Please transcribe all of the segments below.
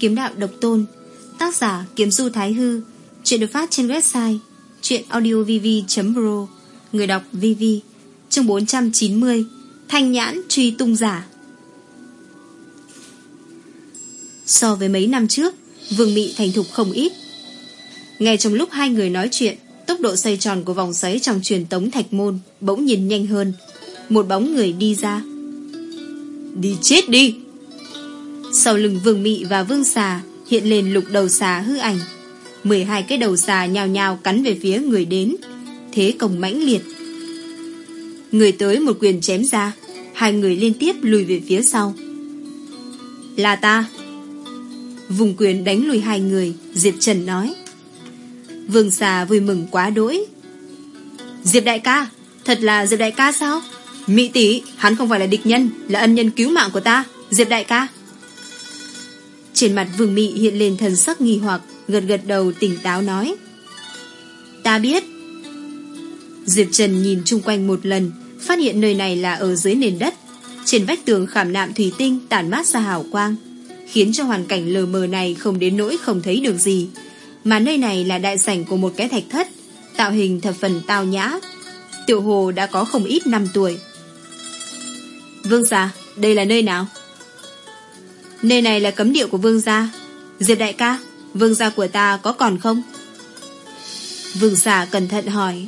Kiếm đạo độc tôn, Tác giả Kiếm Du Thái Hư, Chuyện được phát trên website Chuyện audiovv.pro Người đọc VV Chương 490 Thanh nhãn truy tung giả. So với mấy năm trước, Vương Mị thành thục không ít. Ngay trong lúc hai người nói chuyện, Tốc độ xoay tròn của vòng xoáy trong truyền tống thạch môn Bỗng nhìn nhanh hơn. Một bóng người đi ra. Đi chết đi! Sau lưng Vương Mị và Vương Xà Hiện lên lục đầu xà hư ảnh. 12 cái đầu xà nhào nhào cắn về phía người đến. Thế công mãnh liệt. Người tới một quyền chém ra, Hai người liên tiếp lùi về phía sau. Là ta. Vùng quyền đánh lùi hai người, Diệp Trần nói. Vương xà vui mừng quá đỗi. Diệp đại ca, Thật là Diệp đại ca sao? Mỹ tỷ, hắn không phải là địch nhân, Là ân nhân cứu mạng của ta, Diệp đại ca. Trên mặt Vương Mị hiện lên thần sắc nghi hoặc, Gật gật đầu tỉnh táo nói. Ta biết. Diệp Trần nhìn chung quanh một lần, Phát hiện nơi này là ở dưới nền đất. Trên vách tường khảm nạm thủy tinh Tản mát ra hào quang, Khiến cho hoàn cảnh lờ mờ này không đến nỗi không thấy được gì. Mà nơi này là đại sảnh của một cái thạch thất, Tạo hình thập phần tao nhã. Tiểu hồ đã có không ít năm tuổi. Vương gia, Đây là nơi nào? Nơi này là cấm địa của vương gia. Diệp đại ca, Vương gia của ta có còn không? Vương gia cẩn thận hỏi.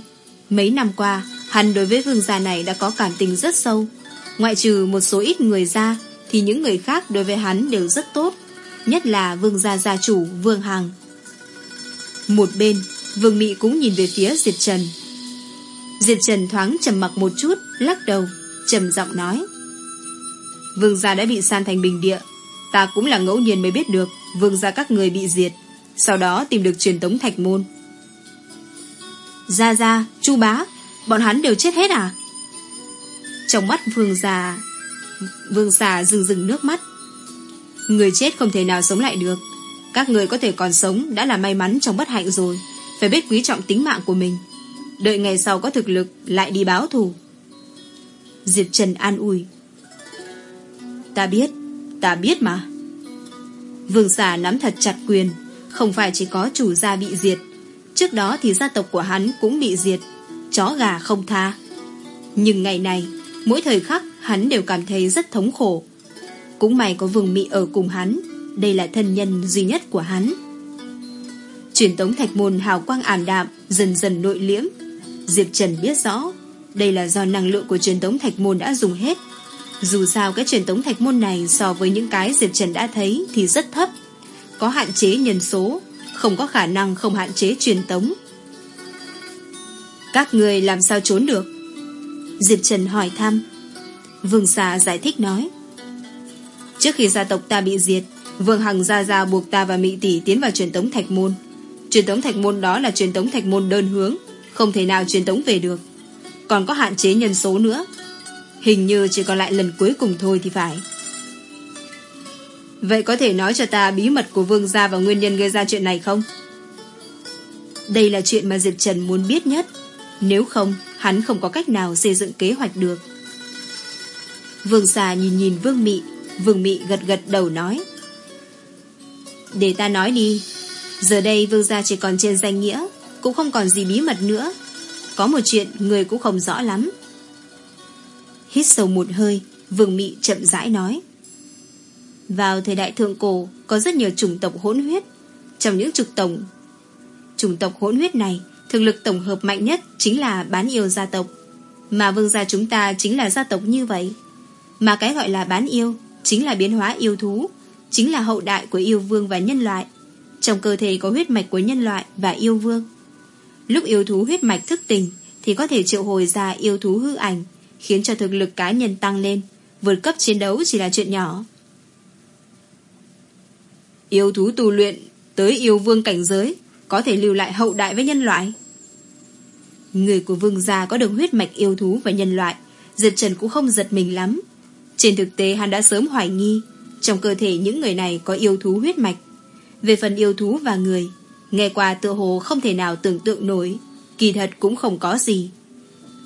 Mấy năm qua, Hắn đối với vương gia này đã có cảm tình rất sâu. Ngoại trừ một số ít người ra, Thì những người khác đối với hắn đều rất tốt. Nhất là vương gia gia chủ Vương Hằng. Một bên, Vương Mị cũng nhìn về phía Diệp Trần. Diệp Trần thoáng trầm mặc một chút, Lắc đầu, trầm giọng nói. Vương gia đã bị san thành bình địa Ta cũng là ngẫu nhiên mới biết được Vương gia các người bị diệt. Sau đó tìm được truyền tống thạch môn. Gia Gia, Chu Bá Bọn hắn đều chết hết à? Trong mắt Vương gia Vương gia rừng rừng nước mắt. Người chết không thể nào sống lại được. Các người có thể còn sống Đã là may mắn trong bất hạnh rồi. Phải biết quý trọng tính mạng của mình. Đợi ngày sau có thực lực Lại đi báo thù. Diệp Trần an ủi. Ta biết Ta biết mà. Vương xà nắm thật chặt quyền, Không phải chỉ có chủ gia bị diệt. Trước đó thì gia tộc của hắn cũng bị diệt, Chó gà không tha. Nhưng ngày này, Mỗi thời khắc hắn đều cảm thấy rất thống khổ. Cũng may có vương mị ở cùng hắn, Đây là thân nhân duy nhất của hắn. Truyền tống thạch môn hào quang ảm đạm, Dần dần nội liễm. Diệp Trần biết rõ, Đây là do năng lượng của truyền tống thạch môn đã dùng hết. Dù sao cái truyền tống thạch môn này So với những cái Diệp Trần đã thấy Thì rất thấp. Có hạn chế nhân số, Không có khả năng không hạn chế truyền tống. Các người làm sao trốn được? Diệp Trần hỏi thăm. Vương xà giải thích nói. Trước khi gia tộc ta bị diệt, Vương Hằng ra ra buộc ta và Mỹ Tỷ tiến vào truyền tống thạch môn. Truyền tống thạch môn đó là truyền tống thạch môn đơn hướng, Không thể nào truyền tống về được. Còn có hạn chế nhân số nữa Hình như chỉ còn lại lần cuối cùng thôi thì phải. Vậy có thể nói cho ta bí mật của Vương gia và nguyên nhân gây ra chuyện này không? Đây là chuyện mà Diệp Trần muốn biết nhất. Nếu không, Hắn không có cách nào xây dựng kế hoạch được. Vương xà nhìn nhìn Vương Mị. Vương Mị gật gật đầu nói. Để ta nói đi. Giờ đây Vương gia chỉ còn trên danh nghĩa, Cũng không còn gì bí mật nữa. Có một chuyện người cũng không rõ lắm. Hít sâu một hơi, Vương Mị chậm rãi nói. Vào thời đại thượng cổ, Có rất nhiều chủng tộc hỗn huyết. Trong những trục tổng, Chủng tộc hỗn huyết này, Thực lực tổng hợp mạnh nhất Chính là bán yêu gia tộc. Mà vương gia chúng ta chính là gia tộc như vậy. Mà cái gọi là bán yêu Chính là biến hóa yêu thú, Chính là hậu đại của yêu vương và nhân loại. Trong cơ thể có huyết mạch của nhân loại Và yêu vương. Lúc yêu thú huyết mạch thức tỉnh Thì có thể triệu hồi ra yêu thú hư ảnh Khiến cho thực lực cá nhân tăng lên. Vượt cấp chiến đấu chỉ là chuyện nhỏ. Yêu thú tu luyện Tới yêu vương cảnh giới, Có thể lưu lại hậu đại với nhân loại. Người của vương gia có được huyết mạch yêu thú và nhân loại, Diệp Trần cũng không giật mình lắm. Trên thực tế, hắn đã sớm hoài nghi, Trong cơ thể những người này có yêu thú huyết mạch. Về phần yêu thú và người, Nghe qua tựa hồ không thể nào tưởng tượng nổi, Kỳ thật cũng không có gì.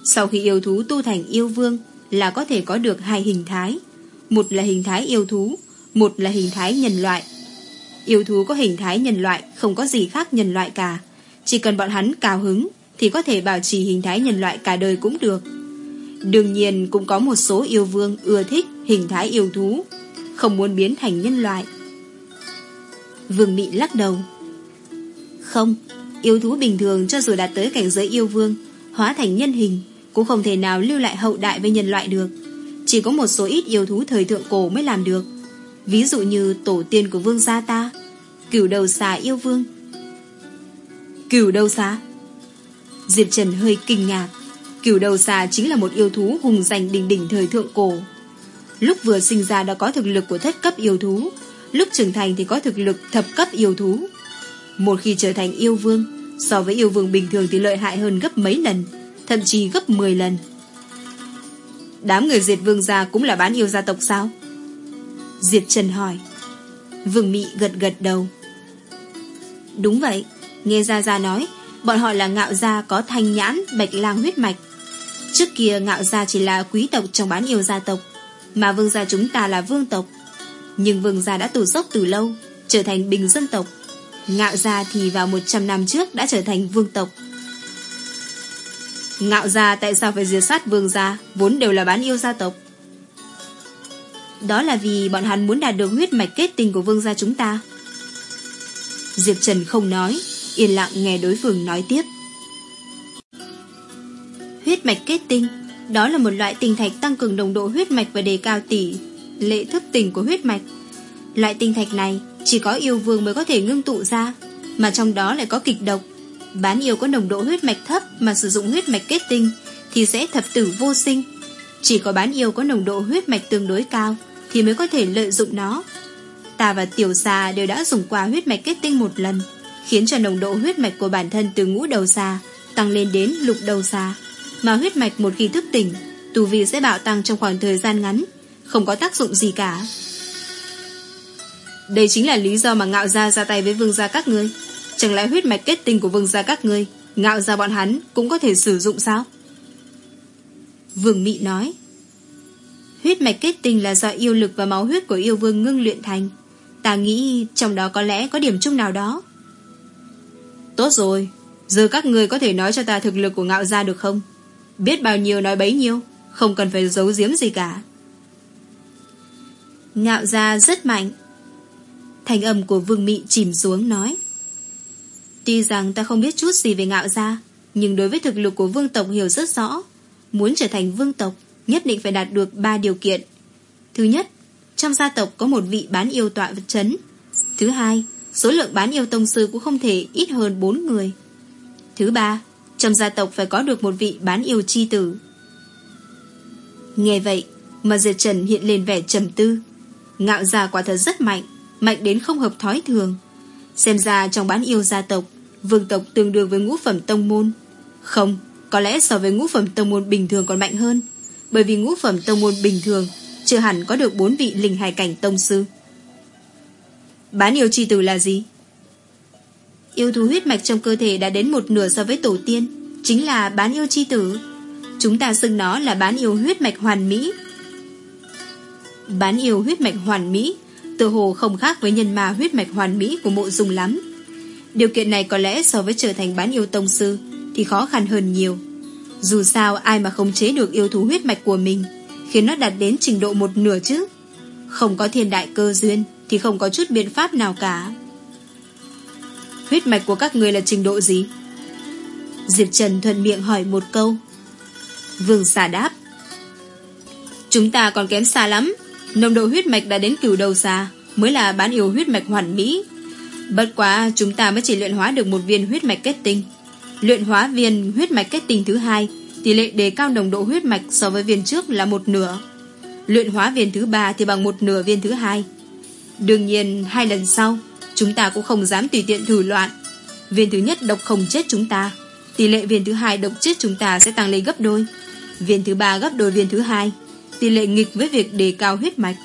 Sau khi yêu thú tu thành yêu vương Là có thể có được hai hình thái. Một là hình thái yêu thú, Một là hình thái nhân loại. Yêu thú có hình thái nhân loại, Không có gì khác nhân loại cả. Chỉ cần bọn hắn cao hứng Thì có thể bảo trì hình thái nhân loại cả đời cũng được. Đương nhiên cũng có một số yêu vương ưa thích hình thái yêu thú, Không muốn biến thành nhân loại. Vương Mị lắc đầu. Không, Yêu thú bình thường cho dù đạt tới cảnh giới yêu vương, Hóa thành nhân hình cũng không thể nào lưu lại hậu đại với nhân loại được. Chỉ có một số ít yêu thú thời thượng cổ mới làm được. Ví dụ như tổ tiên của vương gia ta, Cửu đầu xà yêu vương. Cửu đầu xà? Diệp Trần hơi kinh ngạc. Cửu đầu xà chính là một yêu thú hùng danh đỉnh đỉnh thời thượng cổ. Lúc vừa sinh ra đã có thực lực của thất cấp yêu thú, Lúc trưởng thành thì có thực lực thập cấp yêu thú. Một khi trở thành yêu vương, So với yêu vương bình thường thì lợi hại hơn gấp mấy lần. Thậm chí gấp 10 lần. Đám người diệt vương gia cũng là bán yêu gia tộc sao? Diệt Trần hỏi. Vương Mị gật gật đầu. Đúng vậy, Nghe Gia Gia nói, Bọn họ là ngạo gia có thanh nhãn, Bạch lang huyết mạch. Trước kia ngạo gia chỉ là quý tộc trong bán yêu gia tộc, Mà vương gia chúng ta là vương tộc. Nhưng vương gia đã tù dốc từ lâu, Trở thành bình dân tộc. Ngạo gia thì vào 100 năm trước Đã trở thành vương tộc. Ngạo gia tại sao phải diệt sát vương gia? Vốn đều là bán yêu gia tộc. Đó là vì bọn hắn muốn đạt được huyết mạch kết tình của vương gia chúng ta. Diệp Trần không nói, Yên lặng nghe đối phương nói tiếp. Huyết mạch kết tinh, Đó là một loại tinh thạch tăng cường đồng độ huyết mạch Và đề cao tỷ lệ thức tỉnh của huyết mạch. Loại tinh thạch này Chỉ có yêu vương mới có thể ngưng tụ ra, Mà trong đó lại có kịch độc. Bán yêu có nồng độ huyết mạch thấp Mà sử dụng huyết mạch kết tinh Thì sẽ thập tử vô sinh. Chỉ có bán yêu có nồng độ huyết mạch tương đối cao Thì mới có thể lợi dụng nó. Ta và tiểu xà đều đã dùng qua huyết mạch kết tinh một lần, Khiến cho nồng độ huyết mạch của bản thân từ ngũ đầu xà Tăng lên đến lục đầu xà. Mà huyết mạch một khi thức tỉnh, Tù vi sẽ bạo tăng trong khoảng thời gian ngắn, Không có tác dụng gì cả. Đây chính là lý do mà ngạo gia ra tay với vương gia các ngươi. Chẳng lẽ huyết mạch kết tinh của vương gia các ngươi, Ngạo gia bọn hắn cũng có thể sử dụng sao? Vương Mị nói, Huyết mạch kết tinh là do yêu lực và máu huyết của yêu vương ngưng luyện thành. Ta nghĩ trong đó có lẽ có điểm chung nào đó. Tốt rồi, Giờ các người có thể nói cho ta thực lực của ngạo gia được không? Biết bao nhiêu nói bấy nhiêu, Không cần phải giấu giếm gì cả. Ngạo gia rất mạnh. Thành âm của vương mị chìm xuống nói Tuy rằng ta không biết chút gì về ngạo gia, Nhưng đối với thực lực của vương tộc hiểu rất rõ. Muốn trở thành vương tộc, Nhất định phải đạt được ba điều kiện. Thứ nhất, Trong gia tộc có một vị bán yêu tọa vật chấn. Thứ hai, Số lượng bán yêu tông sư cũng không thể ít hơn bốn người. Thứ ba, Trong gia tộc phải có được một vị bán yêu chi tử. Nghe vậy, Mà Diệt Trần hiện lên vẻ trầm tư. Ngạo gia quả thật rất mạnh Mạnh đến không hợp thói thường. Xem ra trong bán yêu gia tộc Vương tộc tương đương với ngũ phẩm tông môn. Không, có lẽ so với ngũ phẩm tông môn bình thường còn mạnh hơn. Bởi vì ngũ phẩm tông môn bình thường Chưa hẳn có được bốn vị linh hài cảnh tông sư. Bán yêu chi tử là gì? Yêu thú huyết mạch trong cơ thể đã đến một nửa so với tổ tiên Chính là bán yêu chi tử. Chúng ta xưng nó là bán yêu huyết mạch hoàn mỹ. Bán yêu huyết mạch hoàn mỹ Tự hồ không khác với nhân ma huyết mạch hoàn mỹ của mộ dùng lắm. Điều kiện này có lẽ so với trở thành bán yêu tông sư Thì khó khăn hơn nhiều. Dù sao, ai mà không chế được yêu thú huyết mạch của mình, Khiến nó đạt đến trình độ một nửa chứ? Không có thiên đại cơ duyên Thì không có chút biện pháp nào cả. Huyết mạch của các người là trình độ gì? Diệp Trần thuận miệng hỏi một câu. Vương xà đáp. Chúng ta còn kém xa lắm. Nồng độ huyết mạch đã đến cửu đầu xa Mới là bán yêu huyết mạch hoàn mỹ. Bất quá chúng ta mới chỉ luyện hóa được một viên huyết mạch kết tinh. Luyện hóa viên huyết mạch kết tinh thứ hai, Tỷ lệ đề cao nồng độ huyết mạch so với viên trước là một nửa. Luyện hóa viên thứ ba thì bằng một nửa viên thứ hai. Đương nhiên, hai lần sau, Chúng ta cũng không dám tùy tiện thử loạn. Viên thứ nhất độc không chết chúng ta, Tỷ lệ viên thứ hai độc chết chúng ta sẽ tăng lên gấp đôi. Viên thứ ba gấp đôi viên thứ hai, Tỷ lệ nghịch với việc đề cao huyết mạch.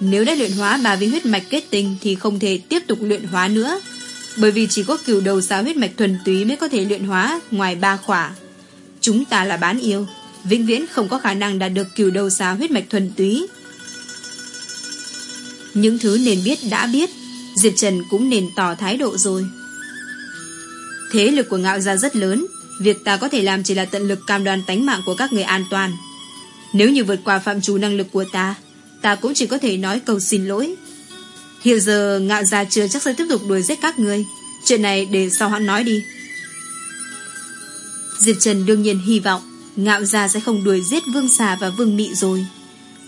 Nếu đã luyện hóa ba viên huyết mạch kết tinh Thì không thể tiếp tục luyện hóa nữa Bởi vì chỉ có cửu đầu xá huyết mạch thuần túy Mới có thể luyện hóa ngoài ba khỏa Chúng ta là bán yêu Vĩnh viễn không có khả năng đạt được cửu đầu xá huyết mạch thuần túy Những thứ nên biết đã biết Diệp Trần cũng nên tỏ thái độ rồi. Thế lực của ngạo gia rất lớn, việc ta có thể làm chỉ là tận lực cam đoan tánh mạng của các người an toàn. Nếu như vượt qua phạm trù năng lực của ta, ta cũng chỉ có thể nói câu xin lỗi. Hiện giờ ngạo gia chưa chắc sẽ tiếp tục đuổi giết các người. Chuyện này để sau hắn nói đi. Diệp Trần đương nhiên hy vọng ngạo gia sẽ không đuổi giết vương xà và vương mị rồi.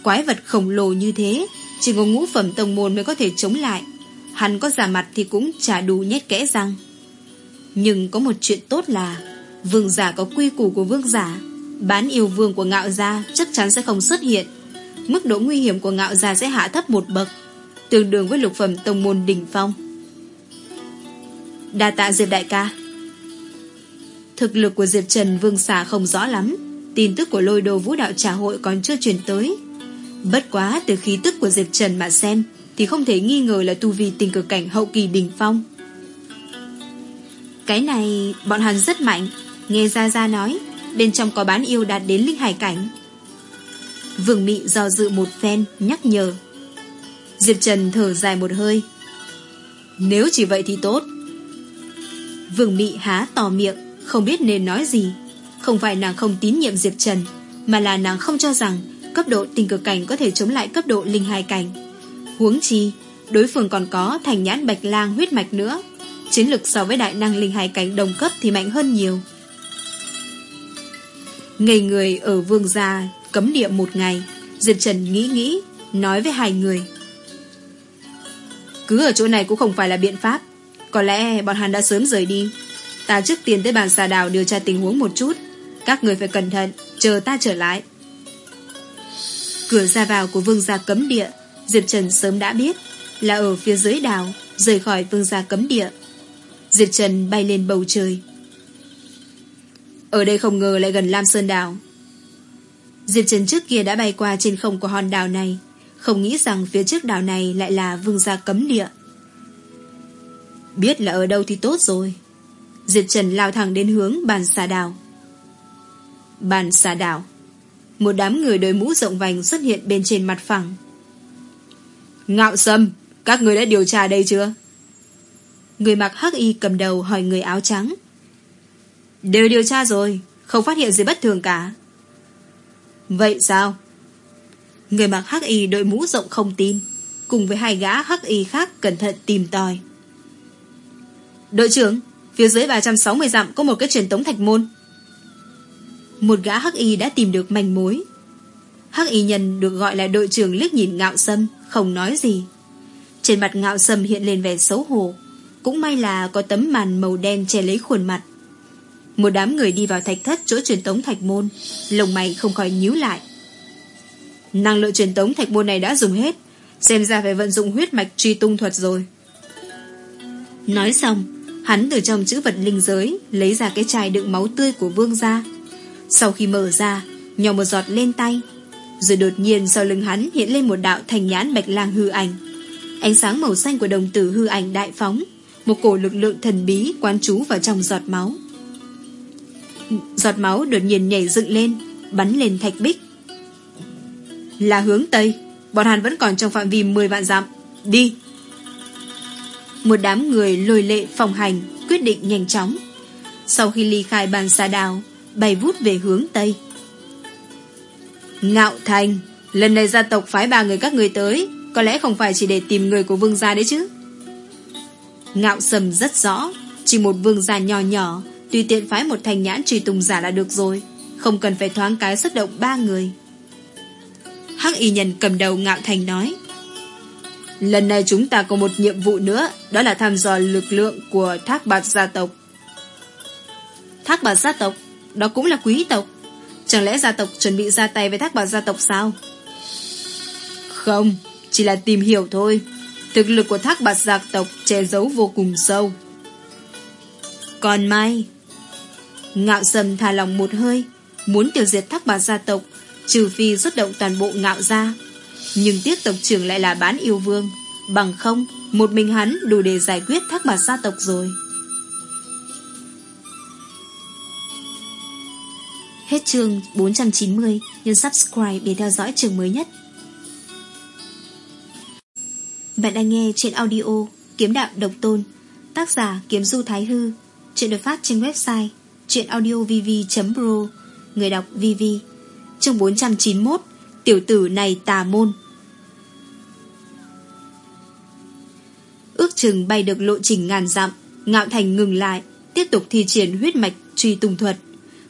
Quái vật khổng lồ như thế, chỉ có ngũ phẩm tông môn mới có thể chống lại. Hắn có giả mặt thì cũng chả đủ nhét kẽ răng. Nhưng có một chuyện tốt là Vương giả có quy củ của vương giả Bán yêu vương của ngạo gia Chắc chắn sẽ không xuất hiện Mức độ nguy hiểm của ngạo gia sẽ hạ thấp một bậc, Tương đương với lục phẩm tông môn đỉnh phong. Đa tạ Diệp đại ca. Thực lực của Diệp Trần vương xà không rõ lắm, Tin tức của lôi đồ vũ đạo trà hội còn chưa truyền tới. Bất quá từ khí tức của Diệp Trần mà xem, Thì không thể nghi ngờ là tu vi tình cực cảnh hậu kỳ đỉnh phong. Cái này, bọn hắn rất mạnh, Nghe Gia Gia nói, Bên trong có bán yêu đạt đến linh hải cảnh. Vương Mị do dự một phen, Nhắc nhở. Diệp Trần thở dài một hơi. Nếu chỉ vậy thì tốt. Vương Mị há to miệng, Không biết nên nói gì. Không phải nàng không tín nhiệm Diệp Trần, Mà là nàng không cho rằng Cấp độ tình cực cảnh có thể chống lại cấp độ linh hai cảnh. Huống chi, Đối phương còn có thành nhãn bạch lang huyết mạch nữa. Chiến lực so với đại năng linh hai cảnh đồng cấp thì mạnh hơn nhiều. Ngây người ở vương gia Cấm địa một ngày. Diệp Trần nghĩ nghĩ, Nói với hai người. Cứ ở chỗ này cũng không phải là biện pháp. Có lẽ bọn hắn đã sớm rời đi. Ta trước tiên tới bàn xà đào điều tra tình huống một chút. Các người phải cẩn thận, Chờ ta trở lại. Cửa ra vào của vương gia cấm địa, Diệp Trần sớm đã biết, Là ở phía dưới đào Rời khỏi vương gia cấm địa. Diệp Trần bay lên bầu trời. Ở đây không ngờ lại gần Lam Sơn Đảo. Diệp Trần trước kia đã bay qua trên không của hòn đảo này. Không nghĩ rằng phía trước đảo này lại là vương gia cấm địa. Biết là ở đâu thì tốt rồi. Diệp Trần lao thẳng đến hướng bàn xà đảo. Bàn xà đảo. Một đám người đội mũ rộng vành xuất hiện bên trên mặt phẳng. Ngạo Sâm, Các người đã điều tra đây chưa? Người mặc hắc y cầm đầu hỏi người áo trắng. Đều điều tra rồi, Không phát hiện gì bất thường cả. Vậy sao? Người mặc hắc y đội mũ rộng không tin, Cùng với hai gã hắc y khác Cẩn thận tìm tòi. Đội trưởng, Phía dưới 360 dặm có một cái truyền tống thạch môn. Một gã hắc y đã tìm được manh mối. Hắc y nhân được gọi là đội trưởng liếc nhìn ngạo sâm, Không nói gì. Trên mặt ngạo sâm hiện lên vẻ xấu hổ, Cũng may là có tấm màn màu đen che lấy khuôn mặt một đám người đi vào thạch thất chỗ truyền tống thạch môn. Lồng mày không khỏi nhíu lại. Năng lượng truyền tống thạch môn này đã dùng hết. Xem ra phải vận dụng huyết mạch truy tung thuật rồi. Nói xong, Hắn từ trong chữ vật linh giới Lấy ra cái chai đựng máu tươi của vương gia. Sau khi mở ra, Nhỏ một giọt lên tay. Rồi đột nhiên sau lưng hắn hiện lên một đạo thành nhãn bạch lang hư ảnh. Ánh sáng màu xanh của đồng tử hư ảnh đại phóng. Một cổ lực lượng thần bí quán trú vào trong giọt máu. Giọt máu đột nhiên nhảy dựng lên, Bắn lên thạch bích. Là hướng Tây, Bọn hắn vẫn còn trong phạm vi 10 vạn dặm. Đi! Một đám người lôi lệ phòng hành, Quyết định nhanh chóng. Sau khi ly khai bàn xa đào Bay vút về hướng Tây. Ngạo Thành, Lần này gia tộc phái ba người các người tới, Có lẽ không phải chỉ để tìm người của vương gia đấy chứ? Ngạo sầm rất rõ, Chỉ một vương gia nhỏ nhỏ Tùy tiện phái một thành nhãn truy tùng giả là được rồi. Không cần phải thoáng cái xuất động ba người. Hắc y nhân cầm đầu ngạo thành nói, Lần này chúng ta có một nhiệm vụ nữa, Đó là thăm dò lực lượng của thác bạt gia tộc. Thác bạt gia tộc? Đó cũng là quý tộc. Chẳng lẽ gia tộc chuẩn bị ra tay với thác bạt gia tộc sao? Không, Chỉ là tìm hiểu thôi. Thực lực của thác bạt gia tộc che giấu vô cùng sâu. Còn mai Ngạo sầm thả lòng một hơi, Muốn tiêu diệt thác bà gia tộc, Trừ phi xuất động toàn bộ ngạo gia. Nhưng tiếc tộc trưởng lại là bán yêu vương, Bằng không, Một mình hắn đủ để giải quyết thác bà gia tộc rồi. Hết chương 490 Nhấn subscribe để theo dõi chương mới nhất. Bạn đang nghe trên audio Kiếm đạo độc tôn, Tác giả Kiếm Du Thái Hư, Chuyện được phát trên website Chuyện audiovv.pro Người đọc VV Chương 491 Tiểu tử này tà môn. Ước chừng bay được lộ trình ngàn dặm Ngạo Thành ngừng lại Tiếp tục thi triển huyết mạch truy tung thuật.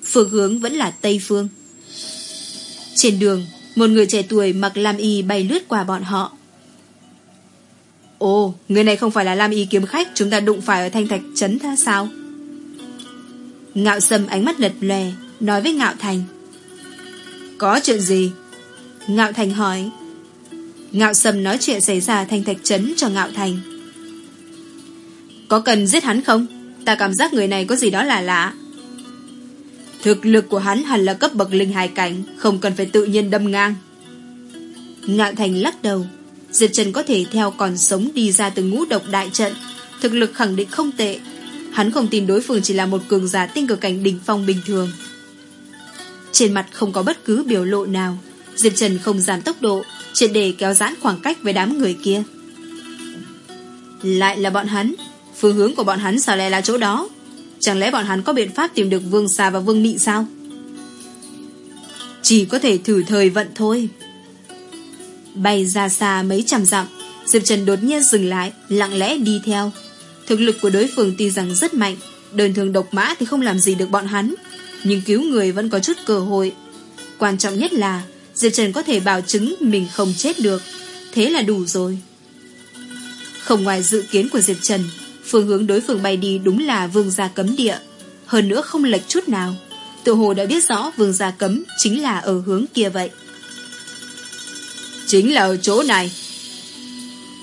Phương hướng vẫn là Tây Phương. Trên đường Một người trẻ tuổi mặc lam y bay lướt qua bọn họ. Ồ, người này không phải là lam y kiếm khách Chúng ta đụng phải ở thanh thạch trấn tha sao? Ngạo sâm ánh mắt lật lè, Nói với Ngạo Thành. Có chuyện gì? Ngạo Thành hỏi. Ngạo sâm nói chuyện xảy ra thành thạch trấn cho Ngạo Thành. Có cần giết hắn không? Ta cảm giác người này có gì đó là lạ. Thực lực của hắn hẳn là cấp bậc linh hài cảnh, Không cần phải tự nhiên đâm ngang. Ngạo Thành lắc đầu. Diệp Trần có thể theo còn sống đi ra từ ngũ độc đại trận. Thực lực khẳng định không tệ. Hắn không tin đối phương chỉ là một cường giả tinh cực cảnh đỉnh phong bình thường. Trên mặt không có bất cứ biểu lộ nào. Diệp Trần không giảm tốc độ, Triệt để kéo giãn khoảng cách với đám người kia. Lại là bọn hắn. Phương hướng của bọn hắn sao lại là chỗ đó? Chẳng lẽ bọn hắn có biện pháp tìm được Vương Xà và Vương Mị sao? Chỉ có thể thử thời vận thôi. Bay ra xa mấy trăm dặm, Diệp Trần đột nhiên dừng lại, Lặng lẽ đi theo. Thực lực của đối phương tuy rằng rất mạnh, Đơn thường độc mã thì không làm gì được bọn hắn, Nhưng cứu người vẫn có chút cơ hội. Quan trọng nhất là, Diệp Trần có thể bảo chứng mình không chết được. Thế là đủ rồi. Không ngoài dự kiến của Diệp Trần, Phương hướng đối phương bay đi đúng là vương gia cấm địa. Hơn nữa không lệch chút nào. Tự hồ đã biết rõ vương gia cấm Chính là ở hướng kia vậy. Chính là ở chỗ này.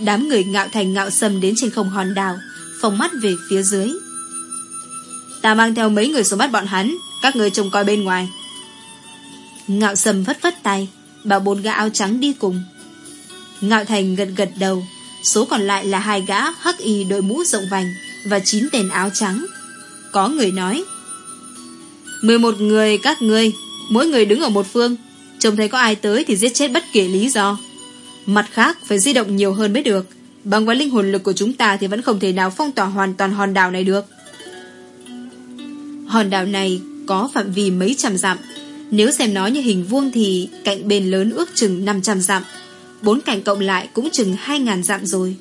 Đám người ngạo thành ngạo sâm đến trên không hòn đảo. Phòng mắt về phía dưới. Ta mang theo mấy người xuống bắt bọn hắn, Các người trông coi bên ngoài. Ngạo Sầm vất vất tay, Bảo bốn gã áo trắng đi cùng. Ngạo thành gật gật đầu, Số còn lại là hai gã hắc y đội mũ rộng vành Và chín tên áo trắng. Có người nói 11 người các ngươi, Mỗi người đứng ở một phương, Trông thấy có ai tới thì giết chết bất kể lý do. Mặt khác phải di động nhiều hơn mới được. Bằng vào linh hồn lực của chúng ta Thì vẫn không thể nào phong tỏa hoàn toàn hòn đảo này được. Hòn đảo này có phạm vi mấy trăm dặm. Nếu xem nó như hình vuông Thì cạnh bên lớn ước chừng 500 dặm. Bốn cạnh cộng lại cũng chừng 2.000 dặm rồi.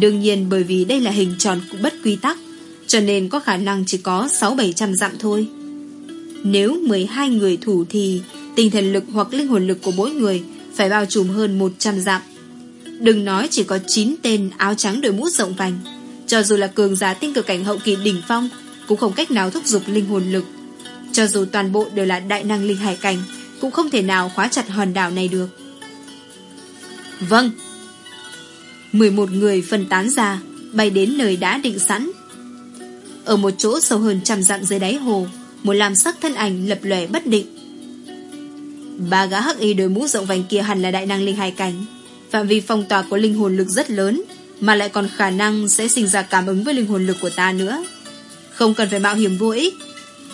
Đương nhiên bởi vì đây là hình tròn cũng bất quy tắc, Cho nên có khả năng chỉ có 6-700 dặm thôi. Nếu 12 người thủ thì Tinh thần lực hoặc linh hồn lực của mỗi người Phải bao trùm hơn 100 dặm. Đừng nói chỉ có 9 tên áo trắng đội mũ rộng vành. Cho dù là cường giả tinh cực cảnh hậu kỳ đỉnh phong, Cũng không cách nào thúc giục linh hồn lực. Cho dù toàn bộ đều là đại năng linh hải cảnh, Cũng không thể nào khóa chặt hòn đảo này được. Vâng. 11 người phân tán ra, Bay đến nơi đã định sẵn. Ở một chỗ sâu hơn trăm dặm dưới đáy hồ, Một làm sắc thân ảnh lập lòe bất định. Ba gã hắc y đội mũ rộng vành kia hẳn là đại năng linh hải cảnh. Phạm vi phong tỏa của linh hồn lực rất lớn, Mà lại còn khả năng sẽ sinh ra cảm ứng với linh hồn lực của ta nữa. Không cần phải mạo hiểm vô ích.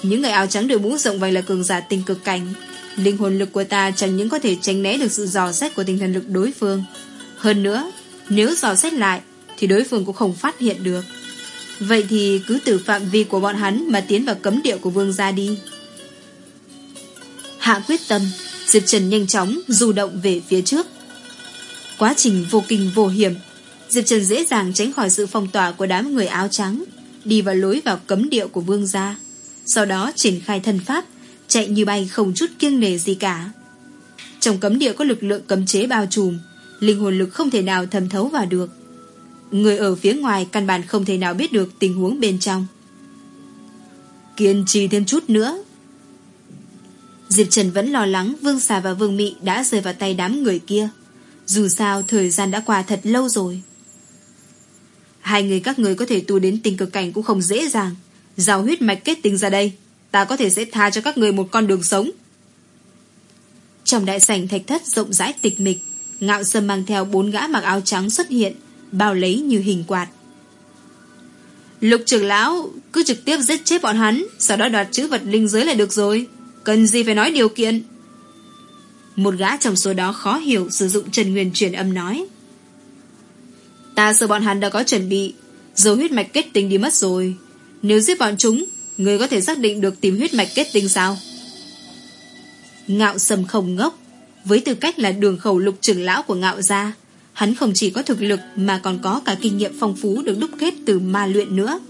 Những người áo trắng đội mũ rộng vành là cường giả tinh cực cảnh. Linh hồn lực của ta chẳng những có thể tránh né được sự dò xét của tinh thần lực đối phương. Hơn nữa, Nếu dò xét lại, Thì đối phương cũng không phát hiện được. Vậy thì cứ từ phạm vi của bọn hắn Mà tiến vào cấm địa của vương gia đi. Hạ quyết tâm, Diệp Trần nhanh chóng du động về phía trước. Quá trình vô kinh vô hiểm. Diệp Trần dễ dàng tránh khỏi sự phong tỏa của đám người áo trắng, Đi vào lối vào cấm địa của vương gia. Sau đó triển khai thân pháp, Chạy như bay không chút kiêng nề gì cả. Trong cấm địa có lực lượng cấm chế bao trùm, Linh hồn lực không thể nào thâm thấu vào được. Người ở phía ngoài căn bản không thể nào biết được tình huống bên trong. Kiên trì thêm chút nữa. Diệp Trần vẫn lo lắng Vương Xà và Vương Mị đã rơi vào tay đám người kia. Dù sao, thời gian đã qua thật lâu rồi. Hai người các người có thể tu đến tình cực cảnh cũng không dễ dàng. Giao huyết mạch kết tinh ra đây, Ta có thể sẽ tha cho các người một con đường sống. Trong đại sảnh thạch thất rộng rãi tịch mịch, Ngạo sâm mang theo bốn gã mặc áo trắng xuất hiện, Bao lấy như hình quạt. Lục trưởng lão, Cứ trực tiếp giết chết bọn hắn, Sau đó đoạt chữ vật linh giới là được rồi. Cần gì phải nói điều kiện? Một gã trong số đó khó hiểu Sử dụng Trần Nguyên truyền âm nói. Ta sợ bọn hắn đã có chuẩn bị, Dấu huyết mạch kết tinh đi mất rồi. Nếu giết bọn chúng, Người có thể xác định được tìm huyết mạch kết tinh sao? Ngạo sầm không ngốc. Với tư cách là đường khẩu lục trưởng lão của ngạo gia, Hắn không chỉ có thực lực Mà còn có cả kinh nghiệm phong phú Được đúc kết từ ma luyện nữa.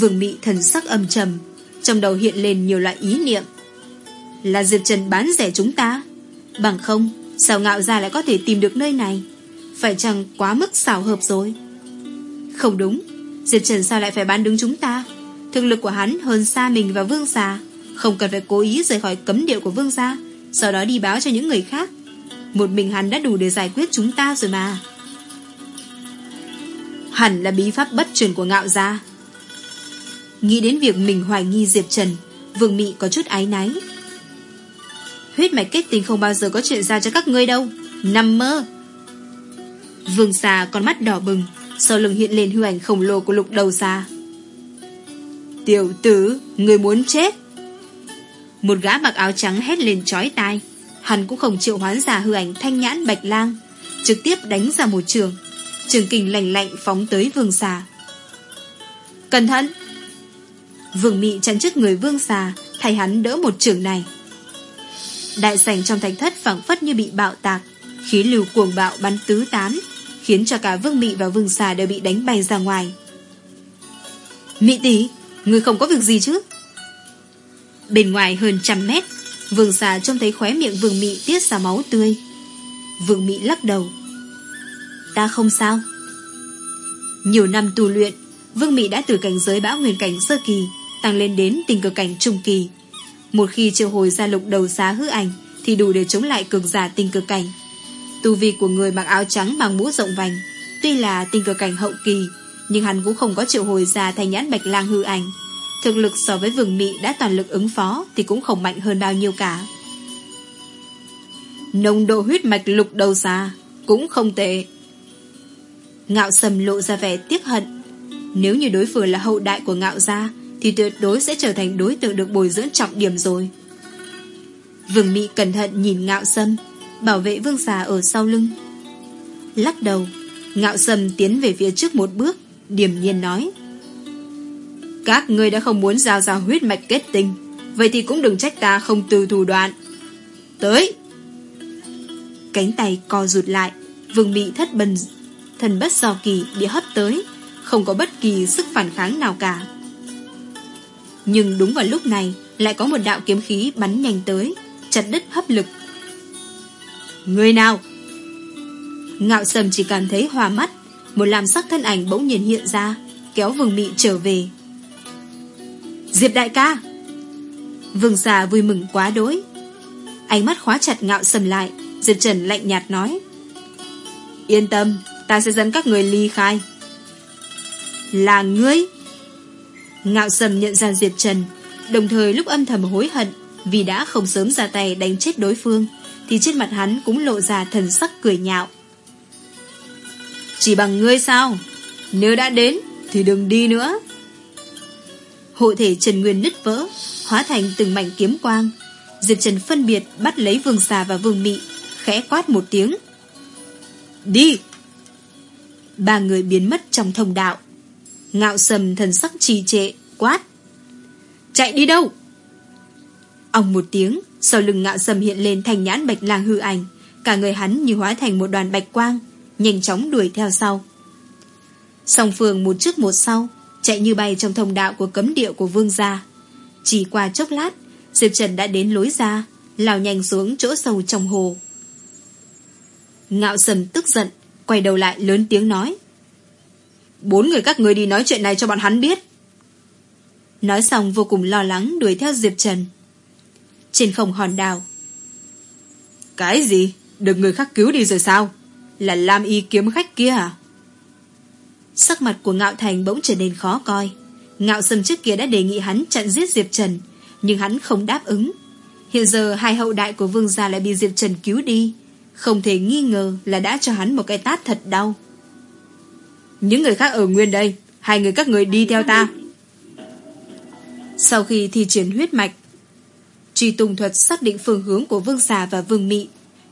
Vương Mị thần sắc âm trầm, Trong đầu hiện lên nhiều loại ý niệm. Là Diệp Trần bán rẻ chúng ta. Bằng không Sao ngạo gia lại có thể tìm được nơi này. Phải chăng quá mức xảo hợp rồi? Không đúng. Diệp Trần sao lại phải bán đứng chúng ta? Thực lực của hắn hơn xa mình và Vương Gia. Không cần phải cố ý rời khỏi cấm điệu của Vương Gia, Sau đó đi báo cho những người khác. Một mình hắn đã đủ để giải quyết chúng ta rồi mà. Hẳn là bí pháp bất truyền của ngạo gia. Nghĩ đến việc mình hoài nghi Diệp Trần, Vương Mị có chút ái náy. Huyết mạch kết tình không bao giờ có chuyện ra cho các ngươi đâu. Nằm mơ. Vương xà con mắt đỏ bừng, Sau lưng hiện lên hư ảnh khổng lồ của lục đầu xa Tiểu tử Người muốn chết. Một gã mặc áo trắng hét lên chói tai. Hắn cũng không chịu hoán giả hư ảnh thanh nhãn bạch lang, Trực tiếp đánh ra một trường. Trường kình lạnh lạnh phóng tới vương xà Cẩn thận! Vương mị chắn trước người vương xà Thay hắn đỡ một trường này. Đại sảnh trong thành thất phẳng phất như bị bạo tạc. Khí lưu cuồng bạo bắn tứ tán, Khiến cho cả vương mị và vương xà đều bị đánh bay ra ngoài. Mị tỷ, Người không có việc gì chứ? Bên ngoài hơn trăm mét, Vương xà trông thấy khóe miệng vương mị tiết ra máu tươi. Vương mị lắc đầu. Ta không sao. Nhiều năm tu luyện, Vương mị đã từ cảnh giới bão nguyên cảnh sơ kỳ, Tăng lên đến tình cờ cảnh trung kỳ một khi triệu hồi ra lục đầu xá hư ảnh, Thì đủ để chống lại cường giả tinh cực cảnh. Tu vi của người mặc áo trắng bằng mũ rộng vành, Tuy là tinh cực cảnh hậu kỳ, Nhưng hắn cũng không có triệu hồi ra thành nhãn bạch lang hư ảnh. Thực lực so với vừng mị đã toàn lực ứng phó Thì cũng không mạnh hơn bao nhiêu cả. Nồng độ huyết mạch lục đầu xa Cũng không tệ. Ngạo sầm lộ ra vẻ tiếc hận. Nếu như đối phương là hậu đại của ngạo gia thì tuyệt đối sẽ trở thành đối tượng được bồi dưỡng trọng điểm rồi. Vương Mị cẩn thận nhìn ngạo sâm, bảo vệ vương xà ở sau lưng. Lắc đầu, ngạo sâm tiến về phía trước một bước, điềm nhiên nói. Các ngươi đã không muốn giao ra huyết mạch kết tinh, vậy thì cũng đừng trách ta không từ thủ đoạn. Tới! Cánh tay co rụt lại, vương Mị thất bần, thần bất do kỳ bị hấp tới, không có bất kỳ sức phản kháng nào cả. Nhưng đúng vào lúc này, Lại có một đạo kiếm khí bắn nhanh tới, Chặt đứt hấp lực. Người nào? Ngạo sầm chỉ cảm thấy hòa mắt, Một làm sắc thân ảnh bỗng nhiên hiện ra, Kéo vương mị trở về. Diệp đại ca! Vương xà vui mừng quá đỗi. Ánh mắt khóa chặt ngạo sầm lại, Diệp Trần lạnh nhạt nói. Yên tâm, Ta sẽ dẫn các người ly khai. Là ngươi? Ngạo sầm nhận ra Diệp Trần, Đồng thời lúc âm thầm hối hận Vì đã không sớm ra tay đánh chết đối phương, Thì trên mặt hắn cũng lộ ra thần sắc cười nhạo. Chỉ bằng ngươi sao? Nếu đã đến Thì đừng đi nữa. Hộ thể Trần Nguyên nứt vỡ, Hóa thành từng mảnh kiếm quang. Diệp Trần phân biệt bắt lấy vương xà và vương mị, Khẽ quát một tiếng. Đi! Ba người biến mất trong thông đạo. Ngạo sầm thần sắc trì trệ, quát. Chạy đi đâu? Ông một tiếng, sau lưng ngạo sầm hiện lên thành nhãn bạch lang hư ảnh. Cả người hắn như hóa thành một đoàn bạch quang, nhanh chóng đuổi theo sau. Song phương một trước một sau, chạy như bay trong thông đạo của cấm địa của vương gia. Chỉ qua chốc lát, Diệp Trần đã đến lối ra, lao nhanh xuống chỗ sâu trong hồ. Ngạo sầm tức giận, quay đầu lại lớn tiếng nói. Bốn người các người đi nói chuyện này cho bọn hắn biết. Nói xong vô cùng lo lắng đuổi theo Diệp Trần. Trên không hòn đào. Cái gì? Được người khác cứu đi rồi sao? Là Lam Y kiếm khách kia à? Sắc mặt của Ngạo Thành bỗng trở nên khó coi. Ngạo Sâm trước kia đã đề nghị hắn chặn giết Diệp Trần, nhưng hắn không đáp ứng. Hiện giờ hai hậu đại của vương gia lại bị Diệp Trần cứu đi. Không thể nghi ngờ là đã cho hắn một cái tát thật đau. Những người khác ở nguyên đây Hai người các người đi theo ta. Sau khi thi triển huyết mạch Truy tùng thuật xác định phương hướng của vương xà và vương mị.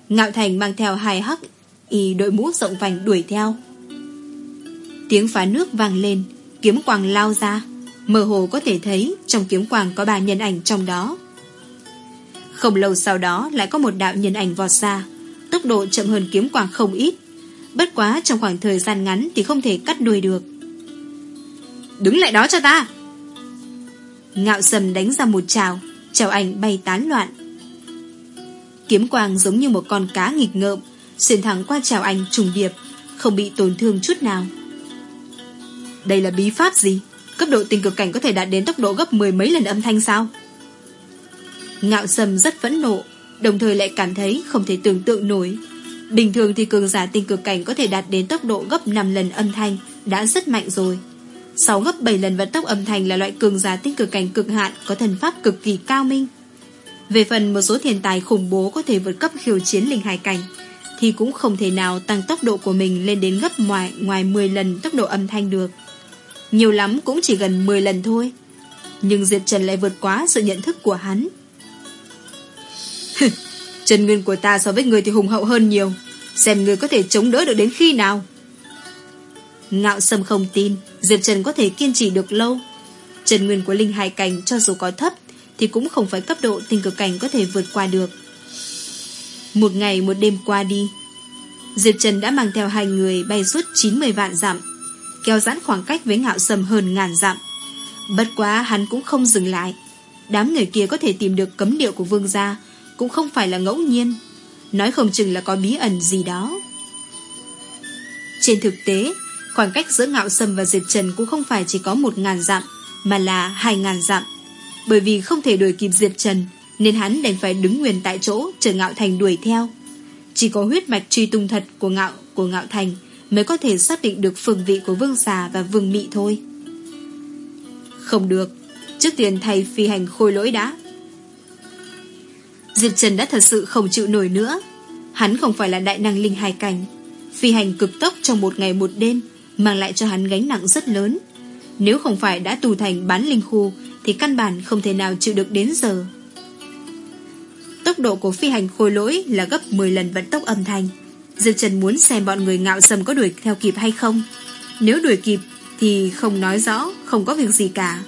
Ngạo Thành mang theo hai hắc Y đội mũ rộng vành đuổi theo. Tiếng phá nước vang lên, kiếm quang lao ra, mơ hồ có thể thấy trong kiếm quang có ba nhân ảnh trong đó. Không lâu sau đó lại có một đạo nhân ảnh vọt ra, tốc độ chậm hơn kiếm quang không ít. Bất quá trong khoảng thời gian ngắn thì không thể cắt đuôi được. Đứng lại đó cho ta! Ngạo sầm đánh ra một trào, trào ảnh bay tán loạn. Kiếm quang giống như một con cá nghịch ngợm, xuyên thẳng qua trào ảnh trùng điệp, không bị tổn thương chút nào. Đây là bí pháp gì? Cấp độ tình cực cảnh có thể đạt đến tốc độ gấp mười mấy lần âm thanh sao? Ngạo sầm rất phẫn nộ, đồng thời lại cảm thấy không thể tưởng tượng nổi. Bình thường thì cường giả tinh cực cảnh có thể đạt đến tốc độ gấp 5 lần âm thanh, đã rất mạnh rồi. 6 gấp 7 lần vận tốc âm thanh là loại cường giả tinh cực cảnh cực hạn có thần pháp cực kỳ cao minh. Về phần một số thiên tài khủng bố có thể vượt cấp khiêu chiến linh hải cảnh, thì cũng không thể nào tăng tốc độ của mình lên đến gấp ngoài, ngoài 10 lần tốc độ âm thanh được. Nhiều lắm cũng chỉ gần 10 lần thôi. Nhưng Diệp Trần lại vượt quá sự nhận thức của hắn. Trần nguyên của ta so với người thì hùng hậu hơn nhiều. Xem người có thể chống đỡ được đến khi nào. Ngạo Sâm không tin Diệp Trần có thể kiên trì được lâu. Trần nguyên của linh hải cảnh cho dù có thấp thì cũng không phải cấp độ tình cực cảnh có thể vượt qua được. Một ngày một đêm qua đi, Diệp Trần đã mang theo hai người bay suốt 90 vạn dặm, kéo giãn khoảng cách với ngạo sầm hơn ngàn dặm. Bất quá hắn cũng không dừng lại. Đám người kia có thể tìm được cấm điệu của vương gia cũng không phải là ngẫu nhiên. Nói không chừng là có bí ẩn gì đó. Trên thực tế, khoảng cách giữa ngạo sâm và Diệp Trần cũng không phải chỉ có một ngàn dặm, mà là hai ngàn dặm. Bởi vì không thể đuổi kịp Diệp Trần, nên hắn đành phải đứng nguyên tại chỗ chờ Ngạo Thành đuổi theo. Chỉ có huyết mạch truy tung thật của Ngạo của Ngạo Thành mới có thể xác định được phương vị của Vương Xà và Vương Mị thôi. Không được, trước tiên thầy phi hành khôi lỗi đã. Diệp Trần đã thật sự không chịu nổi nữa. Hắn không phải là đại năng linh hài cảnh. Phi hành cực tốc trong một ngày một đêm mang lại cho hắn gánh nặng rất lớn. Nếu không phải đã tù thành bán linh khu thì căn bản không thể nào chịu được đến giờ. Tốc độ của phi hành khôi lỗi là gấp 10 lần vận tốc âm thanh. Diệp Trần muốn xem bọn người ngạo sầm có đuổi theo kịp hay không. Nếu đuổi kịp thì không nói rõ, không có việc gì cả.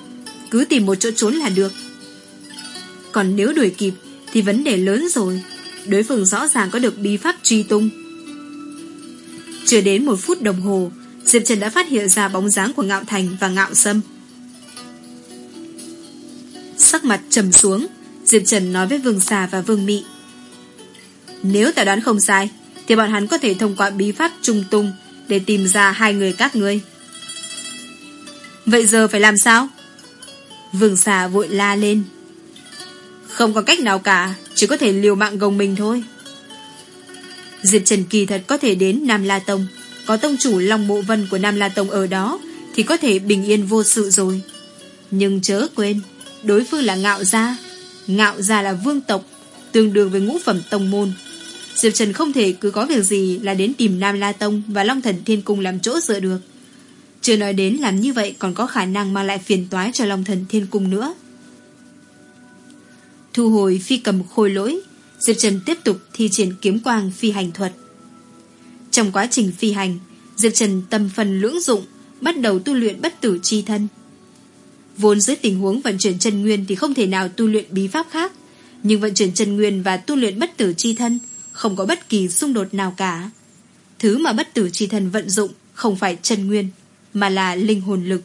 Cứ tìm một chỗ trốn là được. Còn nếu đuổi kịp thì vấn đề lớn rồi. Đối phương rõ ràng có được bí pháp truy tung. Chưa đến một phút đồng hồ, Diệp Trần đã phát hiện ra bóng dáng của Ngạo Thành và Ngạo Sâm. Sắc mặt trầm xuống, Diệp Trần nói với Vương Xà và Vương Mị. Nếu ta đoán không sai, thì bọn hắn có thể thông qua bí pháp trung tung để tìm ra hai người các ngươi. Vậy giờ phải làm sao? Vương Xà vội la lên. Không có cách nào cả, chỉ có thể liều mạng gồng mình thôi. Diệp Trần kỳ thật có thể đến Nam La Tông, có tông chủ Long Mộ Vân của Nam La Tông ở đó, thì có thể bình yên vô sự rồi. Nhưng chớ quên, đối phương là ngạo gia, Ngạo gia là vương tộc, tương đương với ngũ phẩm tông môn. Diệp Trần không thể cứ có việc gì là đến tìm Nam La Tông và Long Thần Thiên Cung làm chỗ dựa được. Chưa nói đến làm như vậy còn có khả năng mang lại phiền toái cho Long Thần Thiên Cung nữa. Thu hồi phi cầm khôi lỗi, Diệp Trần tiếp tục thi triển kiếm quang phi hành thuật. Trong quá trình phi hành, Diệp Trần tâm phần lưỡng dụng, bắt đầu tu luyện bất tử chi thân. Vốn dưới tình huống vận chuyển chân nguyên thì không thể nào tu luyện bí pháp khác, nhưng vận chuyển chân nguyên và tu luyện bất tử chi thân không có bất kỳ xung đột nào cả. Thứ mà bất tử chi thân vận dụng không phải chân nguyên, mà là linh hồn lực.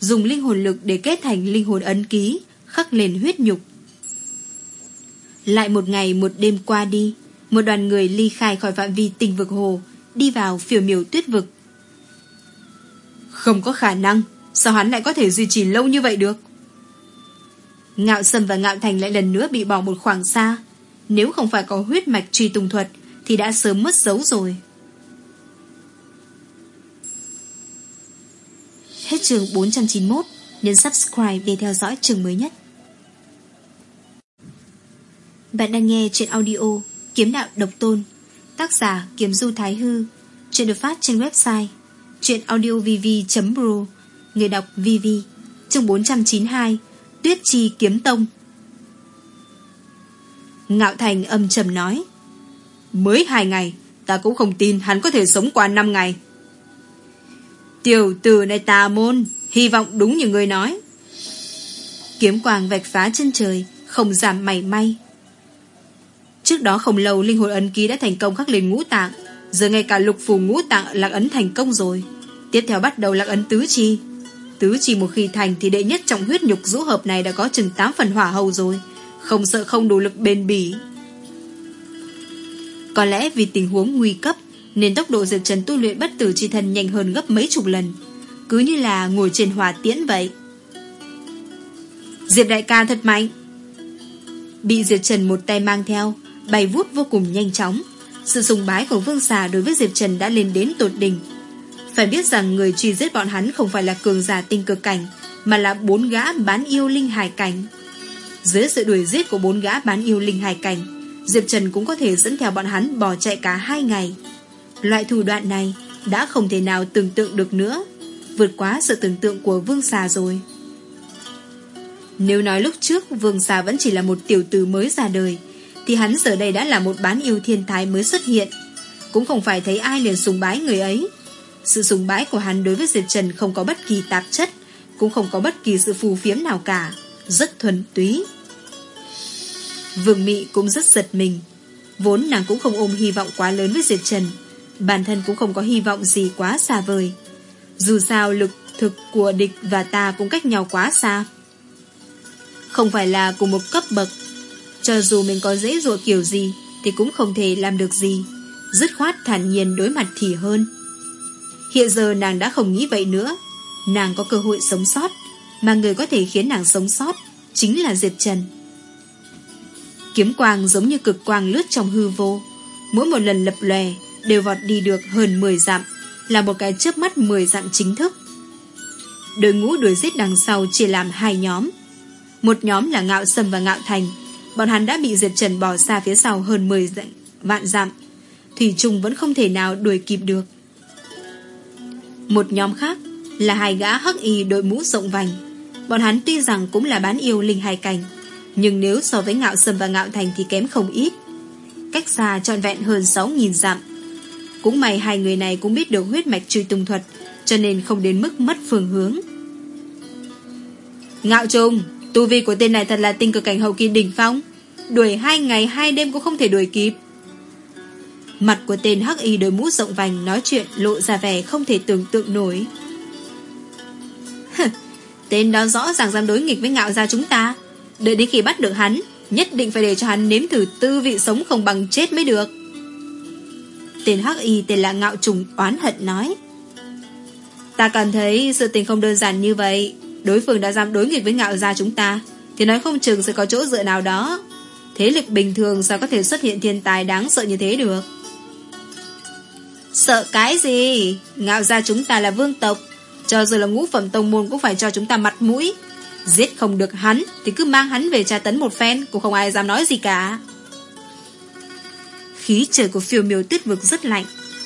Dùng linh hồn lực để kết thành linh hồn ấn ký, khắc lên huyết nhục. Lại một ngày một đêm qua đi, một đoàn người ly khai khỏi phạm vi tình vực hồ, đi vào phiểu miểu tuyết vực. Không có khả năng. Sao hắn lại có thể duy trì lâu như vậy được Ngạo Sâm và Ngạo Thành lại lần nữa bị bỏ một khoảng xa Nếu không phải có huyết mạch truy tùng thuật Thì đã sớm mất dấu rồi Hết trường 491 Nhấn subscribe để theo dõi trường mới nhất bạn đang nghe trên audio Kiếm đạo độc tôn Tác giả Kiếm Du Thái Hư Chuyện được phát trên website Chuyện audiovv.pro Người đọc vv Chương 492 Tuyết Chi Kiếm Tông Ngạo Thành âm trầm nói Mới hai ngày Ta cũng không tin hắn có thể sống qua năm ngày Tiểu tử này tà môn, hy vọng đúng như người nói. Kiếm quang vạch phá chân trời, không giảm mảy may. Trước đó không lâu linh hồn ấn ký đã thành công khắc lên ngũ tạng, giờ ngay cả lục phù ngũ tạng lạc ấn thành công rồi. Tiếp theo bắt đầu lạc ấn tứ chi. Tứ chi một khi thành thì đệ nhất trọng huyết nhục rũ hợp này đã có chừng 8 phần hỏa hầu rồi, không sợ không đủ lực bền bỉ. Có lẽ vì tình huống nguy cấp nên tốc độ Diệp Trần tu luyện bất tử chi thân nhanh hơn gấp mấy chục lần, cứ như là ngồi trên hỏa tiễn vậy. Diệp đại ca thật mạnh. Bị Diệp Trần một tay mang theo, bay vút vô cùng nhanh chóng. Sự sùng bái của Vương Xà đối với Diệp Trần đã lên đến tột đỉnh. Phải biết rằng người truy giết bọn hắn không phải là cường giả tinh cực cảnh, mà là bốn gã bán yêu linh hải cảnh. Dưới sự đuổi giết của bốn gã bán yêu linh hải cảnh, Diệp Trần cũng có thể dẫn theo bọn hắn bỏ chạy cả hai ngày. Loại thủ đoạn này đã không thể nào tưởng tượng được nữa, vượt quá sự tưởng tượng của Vương Xà rồi. Nếu nói lúc trước Vương Xà vẫn chỉ là một tiểu tử mới ra đời, thì hắn giờ đây đã là một bán yêu thiên thái mới xuất hiện. Cũng không phải thấy ai liền sùng bái người ấy. Sự sùng bái của hắn đối với Diệp Trần không có bất kỳ tạp chất, cũng không có bất kỳ sự phù phiếm nào cả, rất thuần túy. Vương Mị cũng rất giật mình. Vốn nàng cũng không ôm hy vọng quá lớn với Diệp Trần, bản thân cũng không có hy vọng gì quá xa vời. Dù sao lực thực của địch và ta cũng cách nhau quá xa. Không phải là cùng một cấp bậc cho dù mình có dễ dụa kiểu gì, Thì cũng không thể làm được gì. Dứt khoát thản nhiên đối mặt thì hơn. Hiện giờ nàng đã không nghĩ vậy nữa. Nàng có cơ hội sống sót, Mà người có thể khiến nàng sống sót Chính là Diệp Trần. Kiếm quang giống như cực quang lướt trong hư vô. Mỗi một lần lập lòe Đều vọt đi được hơn 10 dặm, Là một cái chớp mắt 10 dặm chính thức. Đội ngũ đuổi giết đằng sau chia làm hai nhóm. Một nhóm là Ngạo Sâm và Ngạo Thành. Bọn hắn đã bị Diệp Trần bỏ xa phía sau hơn 10 vạn dặm. Thủy Trung vẫn không thể nào đuổi kịp được. Một nhóm khác Là hai gã hắc y đội mũ rộng vành. Bọn hắn tuy rằng cũng là bán yêu linh hài cảnh, Nhưng nếu so với Ngạo Sâm và Ngạo Thành Thì kém không ít. Cách xa trọn vẹn hơn 6.000 dặm. Cũng may hai người này cũng biết được huyết mạch truy tung thuật, Cho nên không đến mức mất phương hướng. Ngạo Trung Tu vi của tên này thật là tinh cực cảnh hậu kỳ đỉnh phong. Đuổi hai ngày, hai đêm cũng không thể đuổi kịp. Mặt của tên hắc y đôi mũ rộng vành Nói chuyện lộ ra vẻ không thể tưởng tượng nổi. Tên đó rõ ràng dám đối nghịch với ngạo gia chúng ta. Đợi đến khi bắt được hắn, Nhất định phải để cho hắn nếm thử tư vị sống không bằng chết mới được. Tên hắc y, tên là ngạo trùng, oán hận nói. Ta cảm thấy sự tình không đơn giản như vậy đối phương đã dám đối nghịch với ngạo gia chúng ta, thì nói không chừng sẽ có chỗ dựa nào đó. Thế lực bình thường sao có thể xuất hiện thiên tài đáng sợ như thế được? Sợ cái gì? Ngạo gia chúng ta là vương tộc, cho dù là ngũ phẩm tông môn cũng phải cho chúng ta mặt mũi. Giết không được hắn thì cứ mang hắn về tra tấn một phen, cũng không ai dám nói gì cả. Khí trời của phiêu miêu tuyết vực rất lạnh,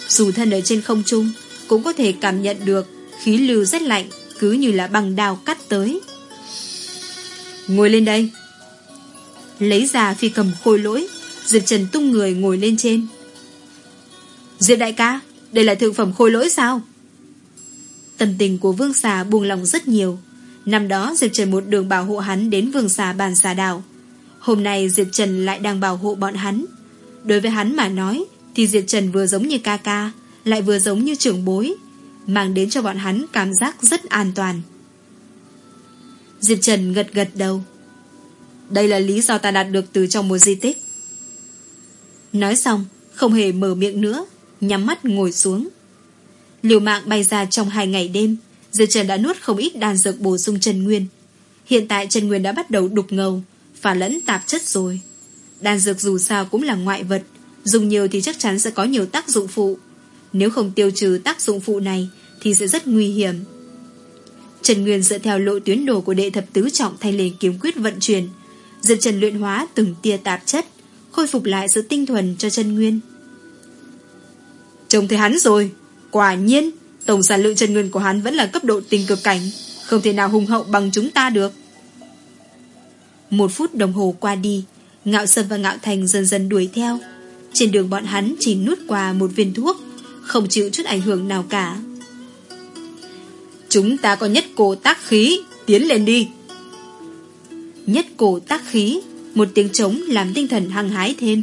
dù thân ở trên không trung cũng có thể cảm nhận được khí lưu rất lạnh cứ như là bằng đào cắt tới. Ngồi lên đây. Lấy ra phi cầm khôi lỗi, Diệp Trần tung người ngồi lên trên. Diệp đại ca, đây là thượng phẩm khôi lỗi sao? Tâm tình của vương xà buông lòng rất nhiều. Năm đó Diệp Trần một đường bảo hộ hắn đến vương xà bàn xà đảo. Hôm nay Diệp Trần lại đang bảo hộ bọn hắn. Đối với hắn mà nói, thì Diệp Trần vừa giống như ca ca, lại vừa giống như trưởng bối, mang đến cho bọn hắn cảm giác rất an toàn. Diệp Trần gật gật đầu. Đây là lý do ta đạt được từ trong một di tích. Nói xong, không hề mở miệng nữa, nhắm mắt ngồi xuống. Liều mạng bay ra trong hai ngày đêm, Diệp Trần đã nuốt không ít đan dược bổ sung chân nguyên. Hiện tại chân nguyên đã bắt đầu đục ngầu, phả lẫn tạp chất rồi. Đan dược dù sao cũng là ngoại vật, dùng nhiều thì chắc chắn sẽ có nhiều tác dụng phụ. Nếu không tiêu trừ tác dụng phụ này thì sẽ rất nguy hiểm. Trần Nguyên dựa theo lộ tuyến đồ của đệ thập tứ trọng thay lên kiếm quyết vận chuyển, dần trần luyện hóa từng tia tạp chất, khôi phục lại sự tinh thuần cho chân Nguyên. Trông thấy hắn rồi, quả nhiên, tổng sản lượng trần Nguyên của hắn vẫn là cấp độ tinh cực cảnh, không thể nào hùng hậu bằng chúng ta được. Một phút đồng hồ qua đi, Ngạo Sâm và Ngạo Thành dần dần đuổi theo. Trên đường bọn hắn chỉ nuốt qua một viên thuốc, không chịu chút ảnh hưởng nào cả. Chúng ta có nhất cổ tác khí, tiến lên đi. Nhất cổ tác khí, một tiếng trống làm tinh thần hăng hái thêm.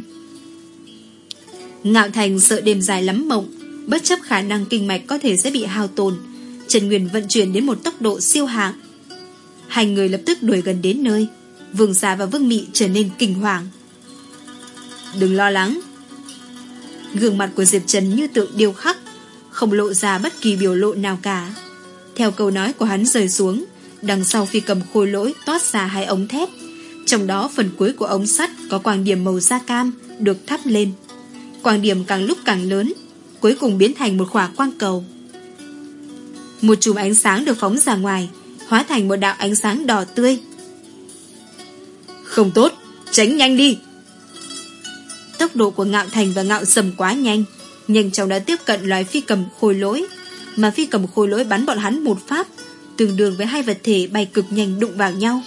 Ngạo Thành sợ đêm dài lắm mộng, bất chấp khả năng kinh mạch có thể sẽ bị hao tồn. Trần Nguyên vận chuyển đến một tốc độ siêu hạng. Hai người lập tức đuổi gần đến nơi. Vương Gia và Vương Mị trở nên kinh hoàng. Đừng lo lắng. Gương mặt của Diệp Trần như tượng điêu khắc, không lộ ra bất kỳ biểu lộ nào cả. Theo câu nói của hắn rơi xuống, đằng sau phi cầm khôi lỗi toát ra hai ống thép. Trong đó phần cuối của ống sắt có quang điểm màu da cam được thắp lên. Quang điểm càng lúc càng lớn, cuối cùng biến thành một khỏa quang cầu. Một chùm ánh sáng được phóng ra ngoài, hóa thành một đạo ánh sáng đỏ tươi. Không tốt, tránh nhanh đi. Tốc độ của ngạo thành và ngạo sầm quá nhanh, nhanh chóng đã tiếp cận loài phi cầm khôi lỗi, mà phi cầm khôi lỗi bắn bọn hắn một phát, tương đương với hai vật thể bay cực nhanh đụng vào nhau.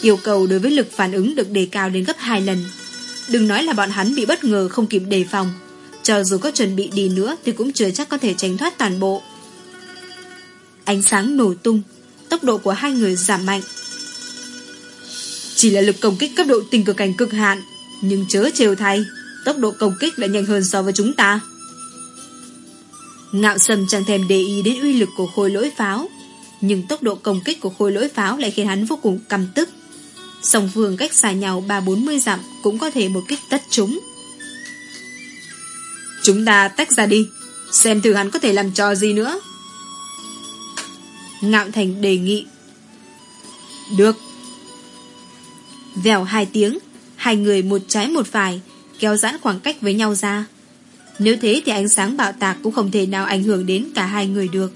Yêu cầu đối với lực phản ứng được đề cao đến gấp hai lần. Đừng nói là bọn hắn bị bất ngờ không kịp đề phòng, cho dù có chuẩn bị đi nữa thì cũng chưa chắc có thể tránh thoát toàn bộ. Ánh sáng nổ tung, tốc độ của hai người giảm mạnh. Chỉ là lực công kích cấp độ tình cực cảnh cực hạn, nhưng chớ trêu thay, tốc độ công kích lại nhanh hơn so với chúng ta. Ngạo Sâm chẳng thèm để ý đến uy lực của khôi lỗi pháo, nhưng tốc độ công kích của khôi lỗi pháo lại khiến hắn vô cùng căm tức. Song phương cách xa nhau ba bốn mươi dặm cũng có thể một kích tất chúng. Chúng ta tách ra đi, xem thử hắn có thể làm trò gì nữa. Ngạo Thành đề nghị. Được. Vèo hai tiếng, hai người một trái một phải, kéo giãn khoảng cách với nhau ra. Nếu thế thì ánh sáng bạo tạc cũng không thể nào ảnh hưởng đến cả hai người được.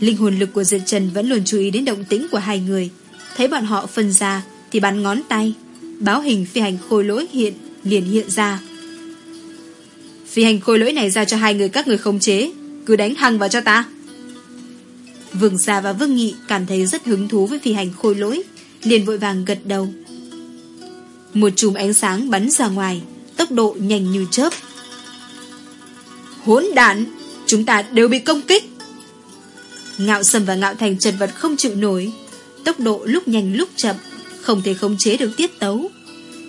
Linh hồn lực của Diệp Trần vẫn luôn chú ý đến động tĩnh của hai người. Thấy bọn họ phân ra thì bắn ngón tay. Báo hình phi hành khôi lỗi hiện liền hiện ra. Phi hành khôi lỗi này ra cho hai người các người khống chế. Cứ đánh hăng vào cho ta. Vương Gia và Vương Nghị cảm thấy rất hứng thú với phi hành khôi lỗi. Liền vội vàng gật đầu. Một chùm ánh sáng bắn ra ngoài, tốc độ nhanh như chớp. Hỗn đản, chúng ta đều bị công kích. Ngạo Sầm và Ngạo Thành chật vật không chịu nổi, tốc độ lúc nhanh lúc chậm, không thể khống chế được tiết tấu.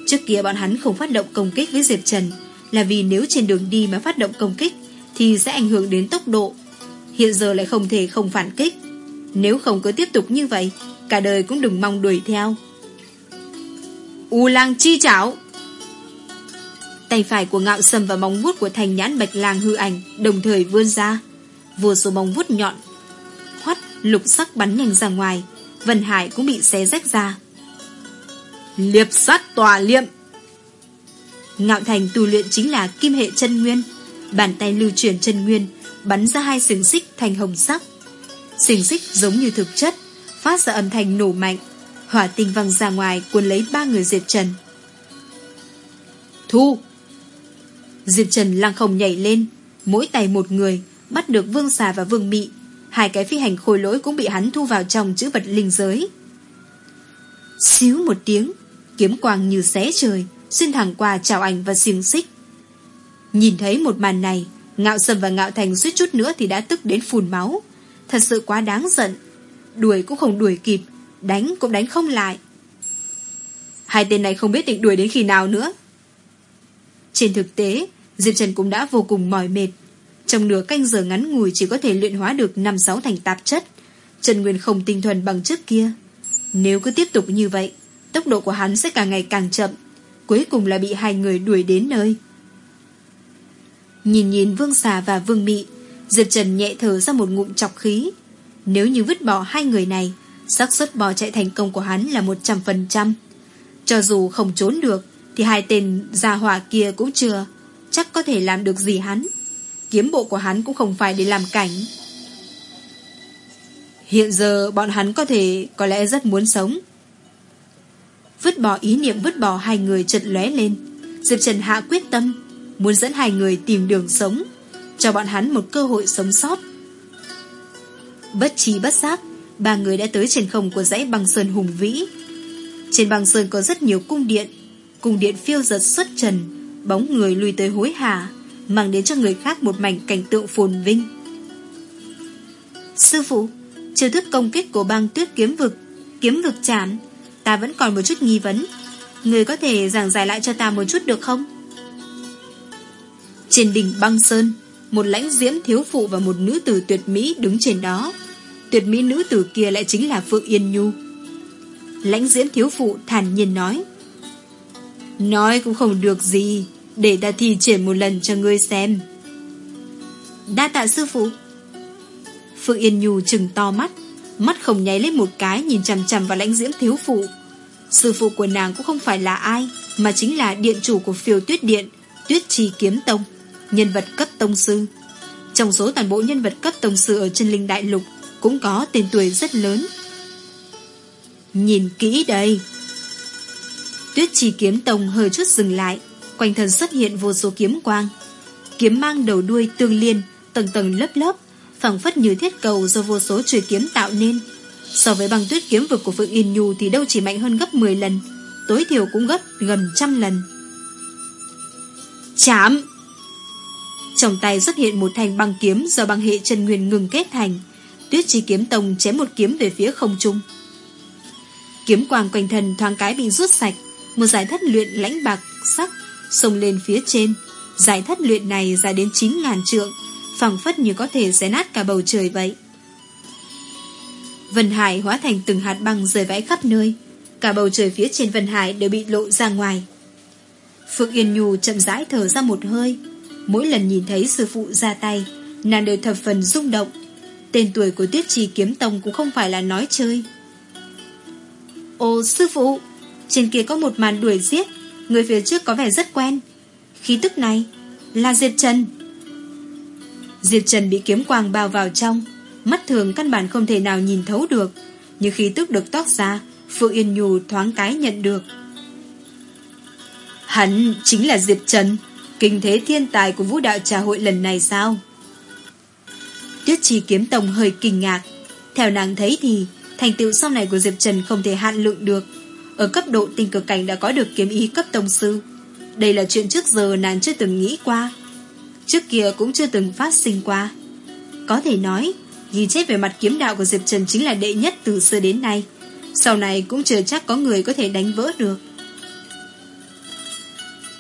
Trước kia bọn hắn không phát động công kích với Diệp Trần, là vì nếu trên đường đi mà phát động công kích thì sẽ ảnh hưởng đến tốc độ. Hiện giờ lại không thể không phản kích. Nếu không cứ tiếp tục như vậy, cả đời cũng đừng mong đuổi theo. U lang chi chảo Tay phải của ngạo sầm và móng vuốt của thành nhãn bạch lang hư ảnh đồng thời vươn ra. Vô số móng vuốt nhọn, hoắt, lục sắc bắn nhanh ra ngoài. Vân Hải cũng bị xé rách ra. Liệp sát tòa liệm Ngạo Thành tu luyện chính là kim hệ chân nguyên. Bàn tay lưu chuyển chân nguyên, bắn ra hai xiềng xích thành hồng sắc. Xiềng xích giống như thực chất, phát ra âm thanh nổ mạnh. Hỏa tinh văng ra ngoài cuốn lấy ba người Diệp Trần. Thu! Diệp Trần lăng không nhảy lên, mỗi tay một người, bắt được Vương Xà và Vương Mị. Hai cái phi hành khôi lỗi cũng bị hắn thu vào trong chữ vật linh giới. Xíu một tiếng, kiếm quang như xé trời, xuyên thẳng qua chào ảnh và xiềng xích. Nhìn thấy một màn này, Ngạo Sầm và Ngạo Thành suýt chút nữa thì đã tức đến phun máu. Thật sự quá đáng giận. Đuổi cũng không đuổi kịp, đánh cũng đánh không lại. Hai tên này không biết định đuổi đến khi nào nữa. Trên thực tế, Diệp Trần cũng đã vô cùng mỏi mệt. Trong nửa canh giờ ngắn ngủi chỉ có thể luyện hóa được 5-6 thành tạp chất. Trần Nguyên không tinh thuần bằng trước kia. Nếu cứ tiếp tục như vậy, tốc độ của hắn sẽ càng ngày càng chậm. Cuối cùng là bị hai người đuổi đến nơi. Nhìn nhìn Vương Xà và Vương Mị, Diệp Trần nhẹ thở ra một ngụm chọc khí. Nếu như vứt bỏ hai người này, xác suất bỏ chạy thành công của hắn là 100%. Cho dù không trốn được, thì hai tên gia hỏa kia cũng chưa chắc có thể làm được gì hắn. Kiếm bộ của hắn cũng không phải để làm cảnh. Hiện giờ bọn hắn có thể có lẽ rất muốn sống. Vứt bỏ ý niệm vứt bỏ hai người chật lóe lên. Diệp Trần hạ quyết tâm, muốn dẫn hai người tìm đường sống, cho bọn hắn một cơ hội sống sót. Bất trí bất giác, ba người đã tới trên không của dãy băng sơn hùng vĩ. Trên băng sơn có rất nhiều cung điện, cùng điện phiêu giật xuất trần, bóng người lùi tới hối hả, mang đến cho người khác một mảnh cảnh tượng phồn vinh. Sư phụ, chiêu thức công kích của băng tuyết kiếm vực, kiếm vực chạm, ta vẫn còn một chút nghi vấn. Người có thể giảng giải lại cho ta một chút được không? Trên đỉnh băng sơn, một lãnh diễm thiếu phụ và một nữ tử tuyệt mỹ đứng trên đó. Tuyệt mỹ nữ tử kia lại chính là Phượng Yên Nhu. Lãnh diễm thiếu phụ thản nhiên nói. Nói cũng không được gì, để ta thi triển một lần cho ngươi xem. Đa tạ sư phụ. Phượng Yên Nhu trừng to mắt, mắt không nháy lên một cái nhìn chằm chằm vào lãnh diễm thiếu phụ. Sư phụ của nàng cũng không phải là ai, mà chính là điện chủ của phiêu tuyết điện, tuyết trì kiếm tông, nhân vật cấp tông sư. Trong số toàn bộ nhân vật cấp tông sư ở chân linh đại lục, cũng có tên tuổi rất lớn. Nhìn kỹ đây. Tuyết trì kiếm tông hơi chút dừng lại, quanh thân xuất hiện vô số kiếm quang. Kiếm mang đầu đuôi tương liên, tầng tầng lớp lớp, phẳng phất như thiết cầu do vô số chuôi kiếm tạo nên. So với băng tuyết kiếm vực của Phượng Yên Nhu thì đâu chỉ mạnh hơn gấp 10 lần, tối thiểu cũng gấp gần trăm lần. Chạm! Trong tay xuất hiện một thanh băng kiếm do băng hệ chân nguyên ngừng kết thành. Tuyết chi kiếm tông chém một kiếm về phía không trung. Kiếm quang quanh thân thoáng cái bị rút sạch, một giải thất luyện lãnh bạc sắc xông lên phía trên. Giải thất luyện này dài đến 9.000 trượng, phẳng phất như có thể xé nát cả bầu trời vậy. Vân Hải hóa thành từng hạt băng rơi vãi khắp nơi. Cả bầu trời phía trên Vân Hải đều bị lộ ra ngoài. Phượng Yên Nhu chậm rãi thở ra một hơi. Mỗi lần nhìn thấy sư phụ ra tay, nàng đều thập phần rung động. Tên tuổi của Tuyết Trì Kiếm Tông cũng không phải là nói chơi. Ồ sư phụ, trên kia có một màn đuổi giết, người phía trước có vẻ rất quen. Khí tức này là Diệp Trần. Diệp Trần bị kiếm quang bao vào trong, mắt thường căn bản không thể nào nhìn thấu được, nhưng khí tức được toát ra, Phượng Yên Nhù thoáng cái nhận được. Hắn chính là Diệp Trần, kinh thế thiên tài của vũ đạo trà hội lần này sao? Tuyết Chi kiếm tông hơi kinh ngạc. Theo nàng thấy thì, thành tựu sau này của Diệp Trần không thể hạn lượng được. Ở cấp độ tinh cực cảnh đã có được kiếm ý cấp tông sư. Đây là chuyện trước giờ nàng chưa từng nghĩ qua. Trước kia cũng chưa từng phát sinh qua. Có thể nói, ghi chép về mặt kiếm đạo của Diệp Trần chính là đệ nhất từ xưa đến nay. Sau này cũng chưa chắc có người có thể đánh vỡ được.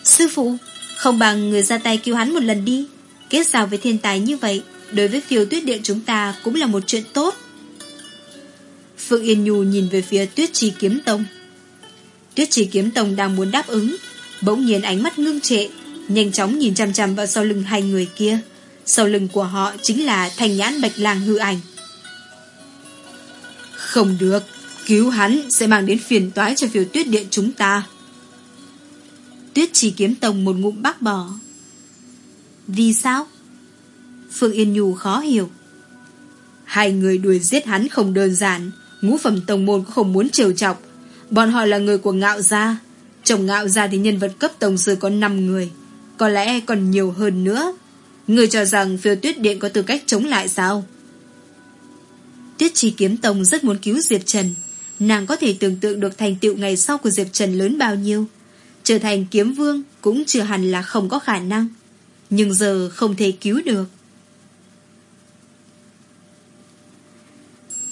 Sư phụ, không bằng người ra tay cứu hắn một lần đi. Kết giao với thiên tài như vậy, đối với phiêu tuyết điện chúng ta cũng là một chuyện tốt. Phượng Yên Nhu nhìn về phía tuyết trì kiếm tông. Tuyết trì kiếm tông đang muốn đáp ứng, bỗng nhiên ánh mắt ngưng trệ, nhanh chóng nhìn chăm chăm vào sau lưng hai người kia. Sau lưng của họ chính là thành nhãn bạch lang hư ảnh. Không được, cứu hắn sẽ mang đến phiền toái cho phiêu tuyết điện chúng ta. Tuyết chỉ kiếm tông một ngụm bác bỏ. Vì sao? Phương Yên Nhu khó hiểu. Hai người đuổi giết hắn không đơn giản, ngũ phẩm tông môn cũng không muốn trêu chọc. Bọn họ là người của ngạo gia. Chồng ngạo gia thì nhân vật cấp tổng sư có 5 người. Có lẽ còn nhiều hơn nữa. Người cho rằng phiêu tuyết điện có tư cách chống lại sao? Tuyết Chi Kiếm Tông rất muốn cứu Diệp Trần. Nàng có thể tưởng tượng được thành tựu ngày sau của Diệp Trần lớn bao nhiêu. Trở thành kiếm vương cũng chưa hẳn là không có khả năng. Nhưng giờ không thể cứu được.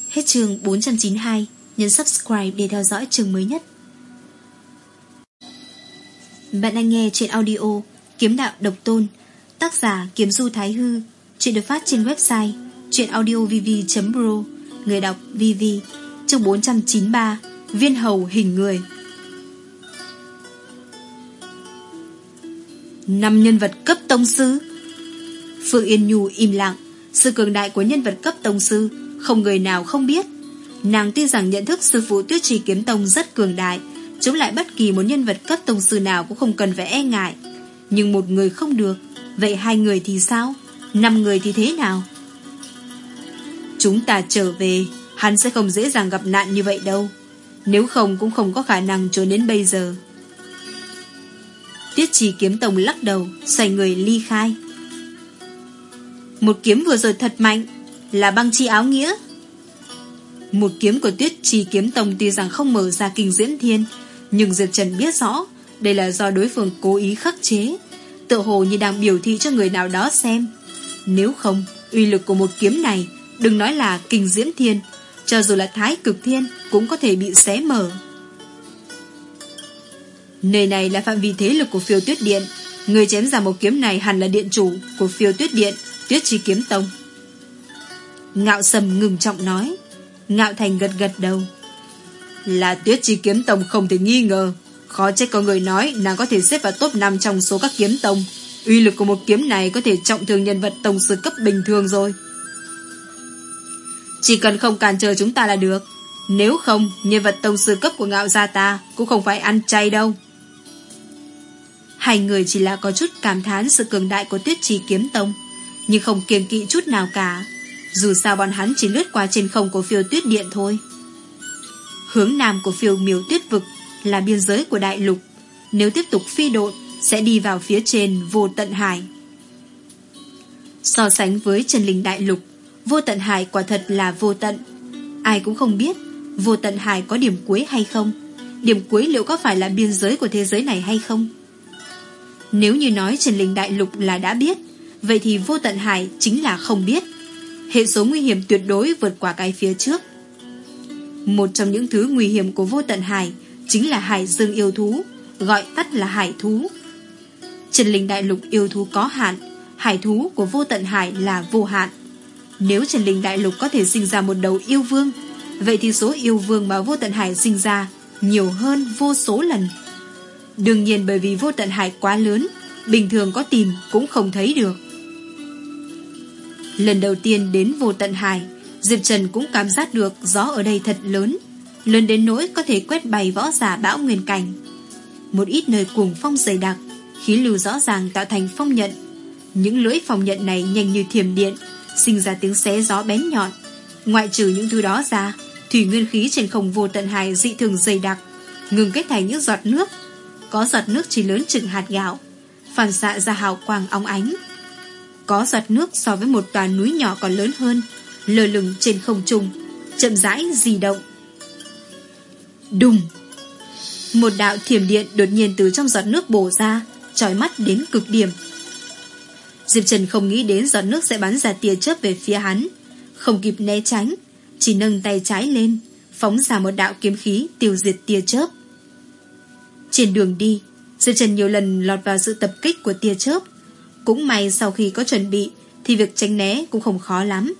Hết chương 492, nhấn subscribe để theo dõi chương mới nhất. Bạn đang nghe trên audio Kiếm Đạo Độc Tôn, tác giả Kiếm Du Thái Hư, chuyện được phát trên website chuyenaudiovv.pro, người đọc VV, chương 493, Viên Hầu Hình Người. Năm nhân vật cấp tông sư Phương Yên Nhu im lặng Sự cường đại của nhân vật cấp tông sư Không người nào không biết Nàng tin rằng nhận thức sư phụ tuyết trì kiếm tông rất cường đại. Chống lại bất kỳ một nhân vật cấp tông sư nào Cũng không cần phải e ngại. Nhưng một người không được, Vậy hai người thì sao? Năm người thì thế nào? Chúng ta trở về, Hắn sẽ không dễ dàng gặp nạn như vậy đâu. Nếu không cũng không có khả năng trốn đến bây giờ. Tiết trì kiếm tông lắc đầu, Xoay người ly khai. Một kiếm vừa rồi thật mạnh, Là băng chi áo nghĩa. Một kiếm của tuyết trì kiếm tông Tuy rằng không mở ra kinh diễn thiên, Nhưng Diệp Trần biết rõ Đây là do đối phương cố ý khắc chế. Tự hồ như đang biểu thị cho người nào đó xem. Nếu không, Uy lực của một kiếm này, Đừng nói là kinh diễn thiên, Cho dù là thái cực thiên Cũng có thể bị xé mở. Nơi này là phạm vi thế lực của phiêu tuyết điện. Người chém ra một kiếm này hẳn là điện chủ Của phiêu tuyết điện, Tuyết chi kiếm tông. Ngạo sầm ngừng trọng nói. Ngạo thành gật gật đầu. Là tuyết chi kiếm tông không thể nghi ngờ. Khó trách có người nói Nàng có thể xếp vào top 5 trong số các kiếm tông. Uy lực của một kiếm này Có thể trọng thương nhân vật tông sư cấp bình thường rồi. Chỉ cần không cản trở chúng ta là được. Nếu không, Nhân vật tông sư cấp của ngạo gia ta Cũng không phải ăn chay đâu. Hai người chỉ là có chút cảm thán Sự cường đại của tuyết trì kiếm tông, Nhưng không kiêng kỵ chút nào cả. Dù sao bọn hắn chỉ lướt qua trên không Của phiêu tuyết điện thôi. Hướng nam của phiêu miếu tuyết vực Là biên giới của đại lục. Nếu tiếp tục phi độn Sẽ đi vào phía trên vô tận hải. So sánh với Trần Linh Đại Lục, Vô tận hải quả thật là vô tận. Ai cũng không biết Vô tận hải có điểm cuối hay không. Điểm cuối liệu có phải là biên giới của thế giới này hay không? Nếu như nói Trần Linh Đại Lục là đã biết, Vậy thì vô tận hải chính là không biết. Hệ số nguy hiểm tuyệt đối vượt qua cái phía trước. Một trong những thứ nguy hiểm của vô tận hải Chính là hải dương yêu thú, Gọi tắt là hải thú. Trần Linh Đại Lục yêu thú có hạn, Hải thú của vô tận hải là vô hạn. Nếu Trần Linh Đại Lục có thể sinh ra một đầu yêu vương, Vậy thì số yêu vương mà vô tận hải sinh ra Nhiều hơn vô số lần. Đương nhiên bởi vì vô tận hải quá lớn, Bình thường có tìm cũng không thấy được. Lần đầu tiên đến vô tận hải Diệp Trần cũng cảm giác được Gió ở đây thật lớn Lớn đến nỗi có thể quét bay võ giả bão nguyên cảnh. Một ít nơi cuồng phong dày đặc Khí lưu rõ ràng tạo thành phong nhận. Những lưỡi phong nhận này nhanh như thiềm điện Sinh ra tiếng xé gió bén nhọn. Ngoại trừ những thứ đó ra Thủy nguyên khí trên không vô tận hải dị thường dày đặc Ngừng kết thành những giọt nước. Có giọt nước chỉ lớn chừng hạt gạo, phản xạ ra hào quang óng ánh. Có giọt nước so với một tòa núi nhỏ còn lớn hơn, lơ lửng trên không trung, chậm rãi di động. Đùng! Một đạo thiểm điện đột nhiên từ trong giọt nước bổ ra, trói mắt đến cực điểm. Diệp Trần không nghĩ đến giọt nước sẽ bắn ra tia chớp về phía hắn, không kịp né tránh, chỉ nâng tay trái lên, phóng ra một đạo kiếm khí tiêu diệt tia chớp. Trên đường đi Diệp Trần nhiều lần lọt vào sự tập kích của tia chớp cũng may sau khi có chuẩn bị, Thì việc tránh né cũng không khó lắm.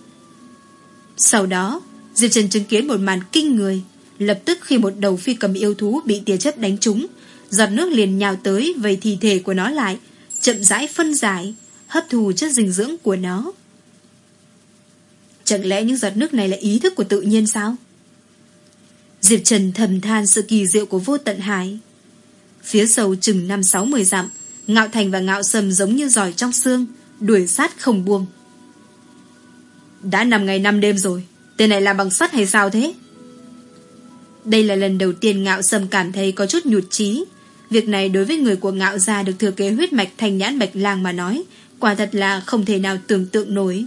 Sau đó, Diệp Trần chứng kiến một màn kinh người. Lập tức khi một đầu phi cầm yêu thú Bị tia chớp đánh trúng, Giọt nước liền nhào tới vây thi thể của nó lại, Chậm rãi phân giải, Hấp thù chất dinh dưỡng của nó. Chẳng lẽ những giọt nước này là ý thức của tự nhiên sao? Diệp Trần thầm than sự kỳ diệu của vô tận hải. Phía sâu chừng năm sáu mười dặm Ngạo Thành và Ngạo Sầm giống như giỏi trong xương, Đuổi sát không buông. Đã năm ngày năm đêm rồi, Tên này làm bằng sắt hay sao thế? Đây là lần đầu tiên Ngạo Sầm cảm thấy có chút nhụt chí. Việc này đối với người của Ngạo Gia Được thừa kế huyết mạch thành nhãn bạch lang mà nói, Quả thật là không thể nào tưởng tượng nổi.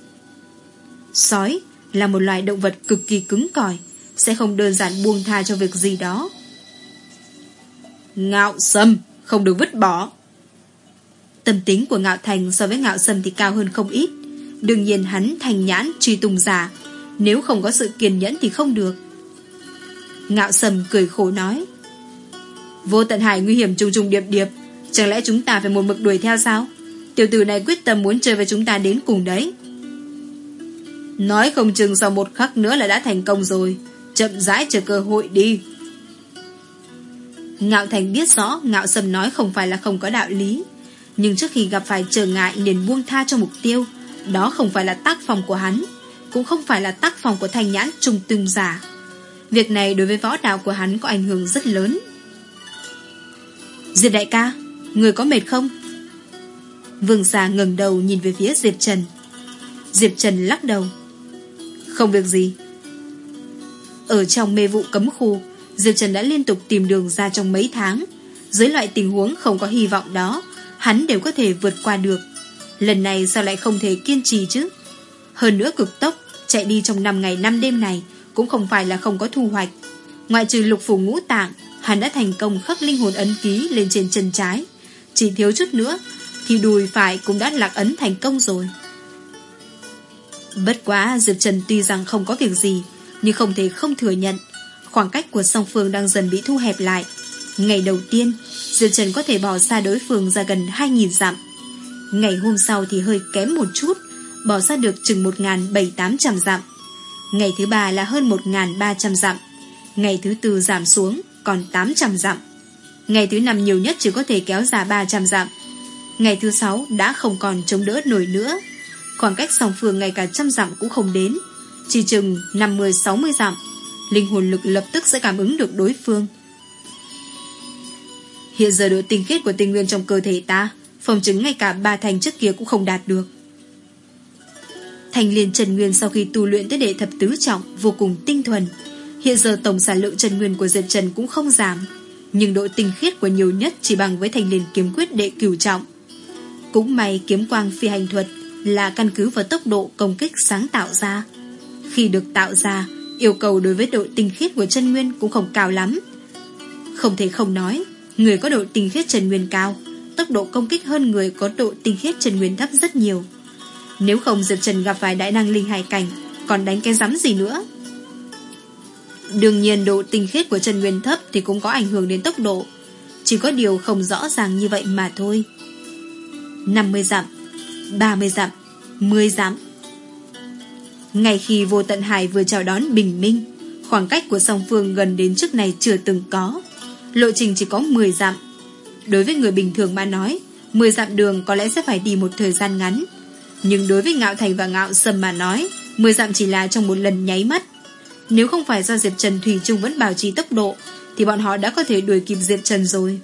Sói là một loài động vật cực kỳ cứng cỏi, Sẽ không đơn giản buông tha cho việc gì đó. Ngạo Sâm Không được vứt bỏ. Tâm tính của Ngạo Thành so với Ngạo Sâm thì cao hơn không ít. Đương nhiên hắn thành nhãn, truy tùng giả. Nếu không có sự kiên nhẫn thì không được. Ngạo Sâm cười khổ nói, Vô tận hải nguy hiểm trùng trùng điệp điệp, Chẳng lẽ chúng ta phải một mực đuổi theo sao? Tiểu tử này quyết tâm muốn chơi với chúng ta đến cùng đấy. Nói không chừng sau một khắc nữa là đã thành công rồi. Chậm rãi chờ cơ hội đi. Ngạo Thành biết rõ Ngạo Sâm nói không phải là không có đạo lý. Nhưng trước khi gặp phải trở ngại liền buông tha cho mục tiêu, Đó không phải là tác phòng của hắn, Cũng không phải là tác phòng của thanh nhãn trùng tương giả. Việc này đối với võ đạo của hắn có ảnh hưởng rất lớn. Diệp đại ca, Người có mệt không? Vương già ngẩng đầu nhìn về phía Diệp Trần. Diệp Trần lắc đầu. Không việc gì. Ở trong mê vụ cấm khu, Diệp Trần đã liên tục tìm đường ra trong mấy tháng. Dưới loại tình huống không có hy vọng đó Hắn đều có thể vượt qua được. Lần này sao lại không thể kiên trì chứ? Hơn nữa cực tốc, Chạy đi trong 5 ngày 5 đêm này Cũng không phải là không có thu hoạch. Ngoại trừ lục phủ ngũ tạng, Hắn đã thành công khắc linh hồn ấn ký lên trên chân trái. Chỉ thiếu chút nữa, Thì đùi phải cũng đã lạc ấn thành công rồi. Bất quá Diệp Trần tuy rằng không có việc gì, Nhưng không thể không thừa nhận, Khoảng cách của song phương đang dần bị thu hẹp lại. Ngày đầu tiên, Diệp Trần có thể bỏ xa đối phương ra gần 2.000 dặm. Ngày hôm sau thì hơi kém một chút, Bỏ ra được chừng 1.700 dặm. Ngày thứ ba là hơn 1.300 dặm. Ngày thứ tư giảm xuống Còn 800 dặm. Ngày thứ năm nhiều nhất chỉ có thể kéo ra 300 dặm. Ngày thứ sáu đã không còn chống đỡ nổi nữa. Khoảng cách song phương ngày cả trăm dặm cũng không đến, Chỉ chừng 50-60 dặm. Linh hồn lực lập tức sẽ cảm ứng được đối phương. Hiện giờ độ tinh khiết của tinh nguyên trong cơ thể ta Phòng chứng ngay cả ba thành trước kia cũng không đạt được. Thành liền Trần Nguyên sau khi tu luyện tới đệ thập tứ trọng Vô cùng tinh thuần. Hiện giờ tổng sản lượng Trần Nguyên của Diệp Trần cũng không giảm, Nhưng độ tinh khiết của nhiều nhất Chỉ bằng với thành liền kiếm quyết đệ cửu trọng. Cũng may kiếm quang phi hành thuật Là căn cứ vào tốc độ công kích sáng tạo ra. Khi được tạo ra, Yêu cầu đối với độ tinh khiết của chân nguyên Cũng không cao lắm. Không thể không nói Người có độ tinh khiết trần nguyên cao, Tốc độ công kích hơn người có độ tinh khiết trần nguyên thấp rất nhiều. Nếu không, Diệp Trần gặp phải đại năng linh hải cảnh, Còn đánh cái rắm gì nữa? Đương nhiên, độ tinh khiết của trần nguyên thấp Thì cũng có ảnh hưởng đến tốc độ. Chỉ có điều không rõ ràng như vậy mà thôi. 50 dặm 30 dặm 10 dặm. Ngay khi vô tận hải vừa chào đón bình minh, Khoảng cách của song phương gần đến trước này chưa từng có. Lộ trình chỉ có 10 dặm. Đối với người bình thường mà nói 10 dặm đường có lẽ sẽ phải đi một thời gian ngắn. Nhưng đối với Ngạo Thành và Ngạo Sâm mà nói 10 dặm chỉ là trong một lần nháy mắt. Nếu không phải do Diệp Trần Thủy Trung vẫn bảo trì tốc độ, Thì bọn họ đã có thể đuổi kịp Diệp Trần rồi.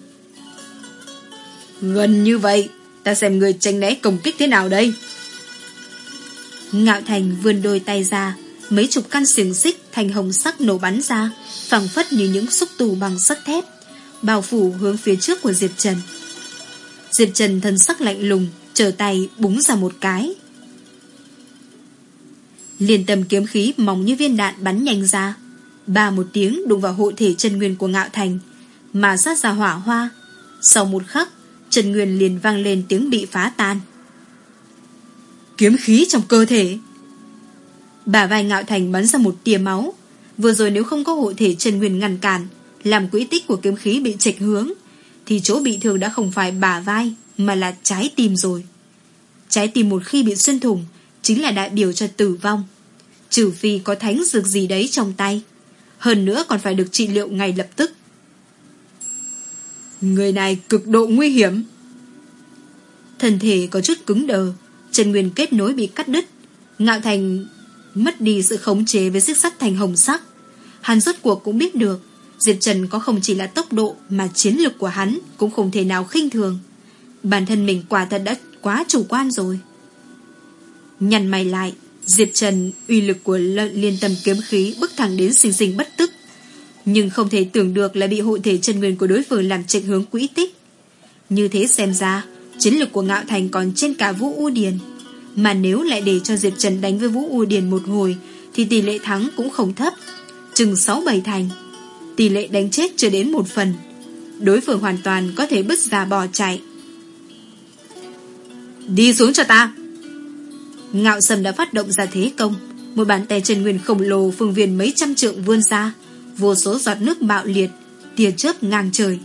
Gần như vậy, Ta xem người tránh né công kích thế nào đây. Ngạo Thành vươn đôi tay ra, Mấy chục căn xiềng xích thành hồng sắc nổ bắn ra, phẳng phất như những xúc tù bằng sắt thép bao phủ hướng phía trước của Diệp Trần. Diệp Trần thân sắc lạnh lùng, trở tay búng ra một cái. Liền tâm kiếm khí mỏng như viên đạn bắn nhanh ra. Ba một tiếng đụng vào hộ thể chân nguyên của ngạo thành, mà sát ra hỏa hoa. Sau một khắc, chân nguyên liền vang lên tiếng bị phá tan. Kiếm khí trong cơ thể. Bà vai ngạo thành bắn ra một tia máu. Vừa rồi nếu không có hộ thể chân nguyên ngăn cản, làm quỹ tích của kiếm khí bị chệch hướng, thì chỗ bị thương đã không phải bả vai, mà là trái tim rồi. Trái tim một khi bị xuyên thủng, chính là đại biểu cho tử vong. Trừ phi có thánh dược gì đấy trong tay. Hơn nữa còn phải được trị liệu ngay lập tức. Người này cực độ nguy hiểm. Thân thể có chút cứng đờ, chân nguyên kết nối bị cắt đứt. Ngạo thành mất đi sự khống chế với xích sắt thành hồng sắc. Hắn rốt cuộc cũng biết được Diệp Trần có không chỉ là tốc độ mà chiến lực của hắn cũng không thể nào khinh thường. Bản thân mình quả thật đã quá chủ quan rồi. Nhằn mày lại, Diệp Trần uy lực của liên tâm kiếm khí bước thẳng đến sinh sinh bất tức. Nhưng không thể tưởng được là bị hội thể chân nguyên của đối phương làm chệch hướng quỹ tích. Như thế xem ra, chiến lực của Ngạo Thành còn trên cả Vũ U Điền. Mà nếu lại để cho Diệp Trần đánh với Vũ U Điền một hồi, thì tỷ lệ thắng cũng không thấp, chừng 6-7 thành tỷ lệ đánh chết chưa đến một phần. Đối phương hoàn toàn có thể bứt ra bò chạy. Đi xuống cho ta! Ngạo sầm đã phát động ra thế công. Một bàn tay chân nguyên khổng lồ phương viên mấy trăm trượng vươn ra. Vô số giọt nước bạo liệt, tia chớp ngang trời.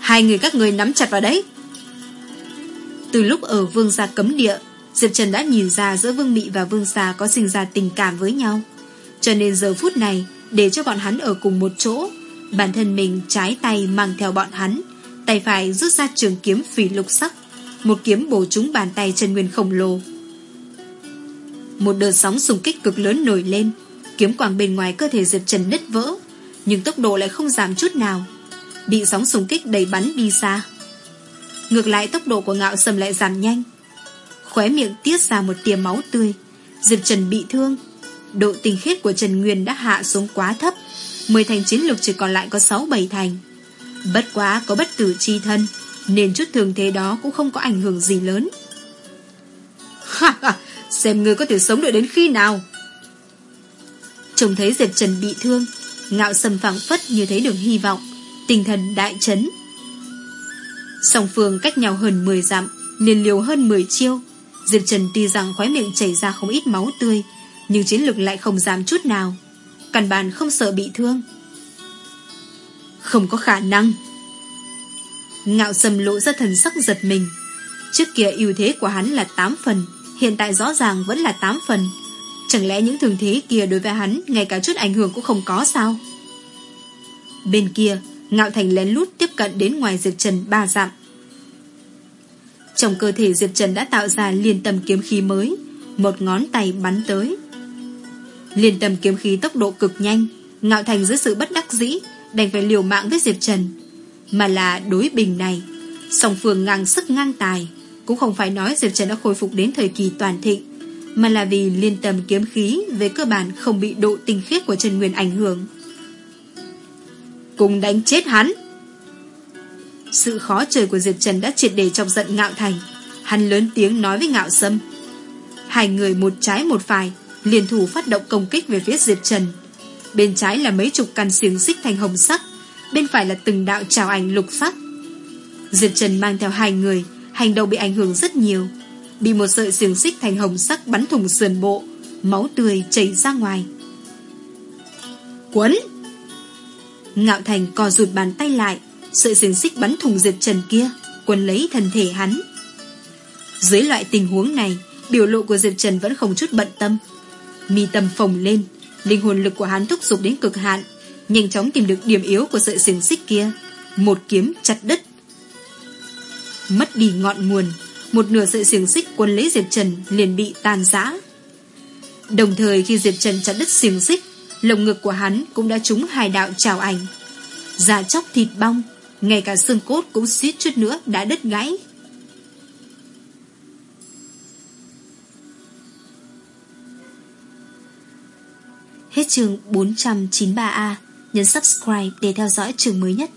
Hai người các người nắm chặt vào đấy. Từ lúc ở vương gia cấm địa, Diệp Trần đã nhìn ra giữa Vương Mị và Vương Gia có sinh ra tình cảm với nhau. Cho nên giờ phút này, để cho bọn hắn ở cùng một chỗ. Bản thân mình trái tay mang theo bọn hắn, tay phải rút ra trường kiếm phỉ lục sắc, một kiếm bổ trúng bàn tay chân nguyên khổng lồ. Một đợt sóng xung kích cực lớn nổi lên, kiếm quang bên ngoài cơ thể Diệp Trần nứt vỡ, nhưng tốc độ lại không giảm chút nào, bị sóng xung kích đẩy bắn đi xa. Ngược lại tốc độ của ngạo sầm lại giảm nhanh, khóe miệng tiết ra một tia máu tươi, Diệp Trần bị thương, độ tinh khiết của Trần Nguyên đã hạ xuống quá thấp, 10 thành chiến lược chỉ còn lại có 6-7 thành. Bất quá có bất tử chi thân, nên chút thường thế đó cũng không có ảnh hưởng gì lớn. Ha ha, xem người có thể sống được đến khi nào. Trông thấy Diệp Trần bị thương, ngạo sầm phẳng phất như thấy được hy vọng, tinh thần đại chấn. Song phương cách nhau hơn 10 dặm, liền liều hơn 10 chiêu, Diệp Trần tuy rằng khóe miệng chảy ra không ít máu tươi nhưng chiến lực lại không giảm chút nào. Căn bản không sợ bị thương. Không có khả năng. Ngạo sầm lộ ra thần sắc giật mình. Trước kia ưu thế của hắn là 8 phần, Hiện tại rõ ràng vẫn là 8 phần. Chẳng lẽ những thường thế kia đối với hắn Ngay cả chút ảnh hưởng cũng không có sao? Bên kia, Ngạo Thành lén lút tiếp cận đến ngoài Diệp Trần ba dặm. Trong cơ thể Diệp Trần đã tạo ra liên tâm kiếm khí mới, Một ngón tay bắn tới. Liên tâm kiếm khí tốc độ cực nhanh, Ngạo Thành dưới sự bất đắc dĩ, Đành phải liều mạng với Diệp Trần. Mà là đối bình này, Song phương ngang sức ngang tài, Cũng không phải nói Diệp Trần đã khôi phục đến thời kỳ toàn thịnh, Mà là vì liên tâm kiếm khí Về cơ bản không bị độ tinh khiết của Trần Nguyên ảnh hưởng. Cùng đánh chết hắn. Sự khó trời của Diệp Trần đã triệt để chọc giận Ngạo Thành. Hắn lớn tiếng nói với Ngạo Sâm, Hai người một trái một phải liền thủ phát động công kích về phía Diệp Trần. Bên trái là mấy chục căn xiềng xích thành hồng sắc Bên phải là từng đạo trào ảnh lục sắc. Diệp Trần mang theo hai người Hành động bị ảnh hưởng rất nhiều. Bị một sợi xiềng xích thành hồng sắc bắn thủng sườn bộ Máu tươi chảy ra ngoài. Quấn! Ngạo Thành co rụt bàn tay lại Sợi xiềng xích bắn thủng Diệp Trần kia Quân lấy thân thể hắn. Dưới loại tình huống này Biểu lộ của Diệp Trần vẫn không chút bận tâm Mi tâm phồng lên. Linh hồn lực của hắn thúc giục đến cực hạn, Nhanh chóng tìm được điểm yếu của sợi xiềng xích kia. Một kiếm chặt đứt. Mất đi ngọn nguồn, Một nửa sợi xiềng xích quân lấy Diệp Trần liền bị tan rã. Đồng thời khi Diệp Trần chặt đứt xiềng xích, Lồng ngực của hắn cũng đã trúng hai đạo trào ảnh. Da chóc thịt bong, Ngay cả xương cốt cũng suýt chút nữa đã đứt gãy. Hết chương 493A Nhấn subscribe để theo dõi chương mới nhất.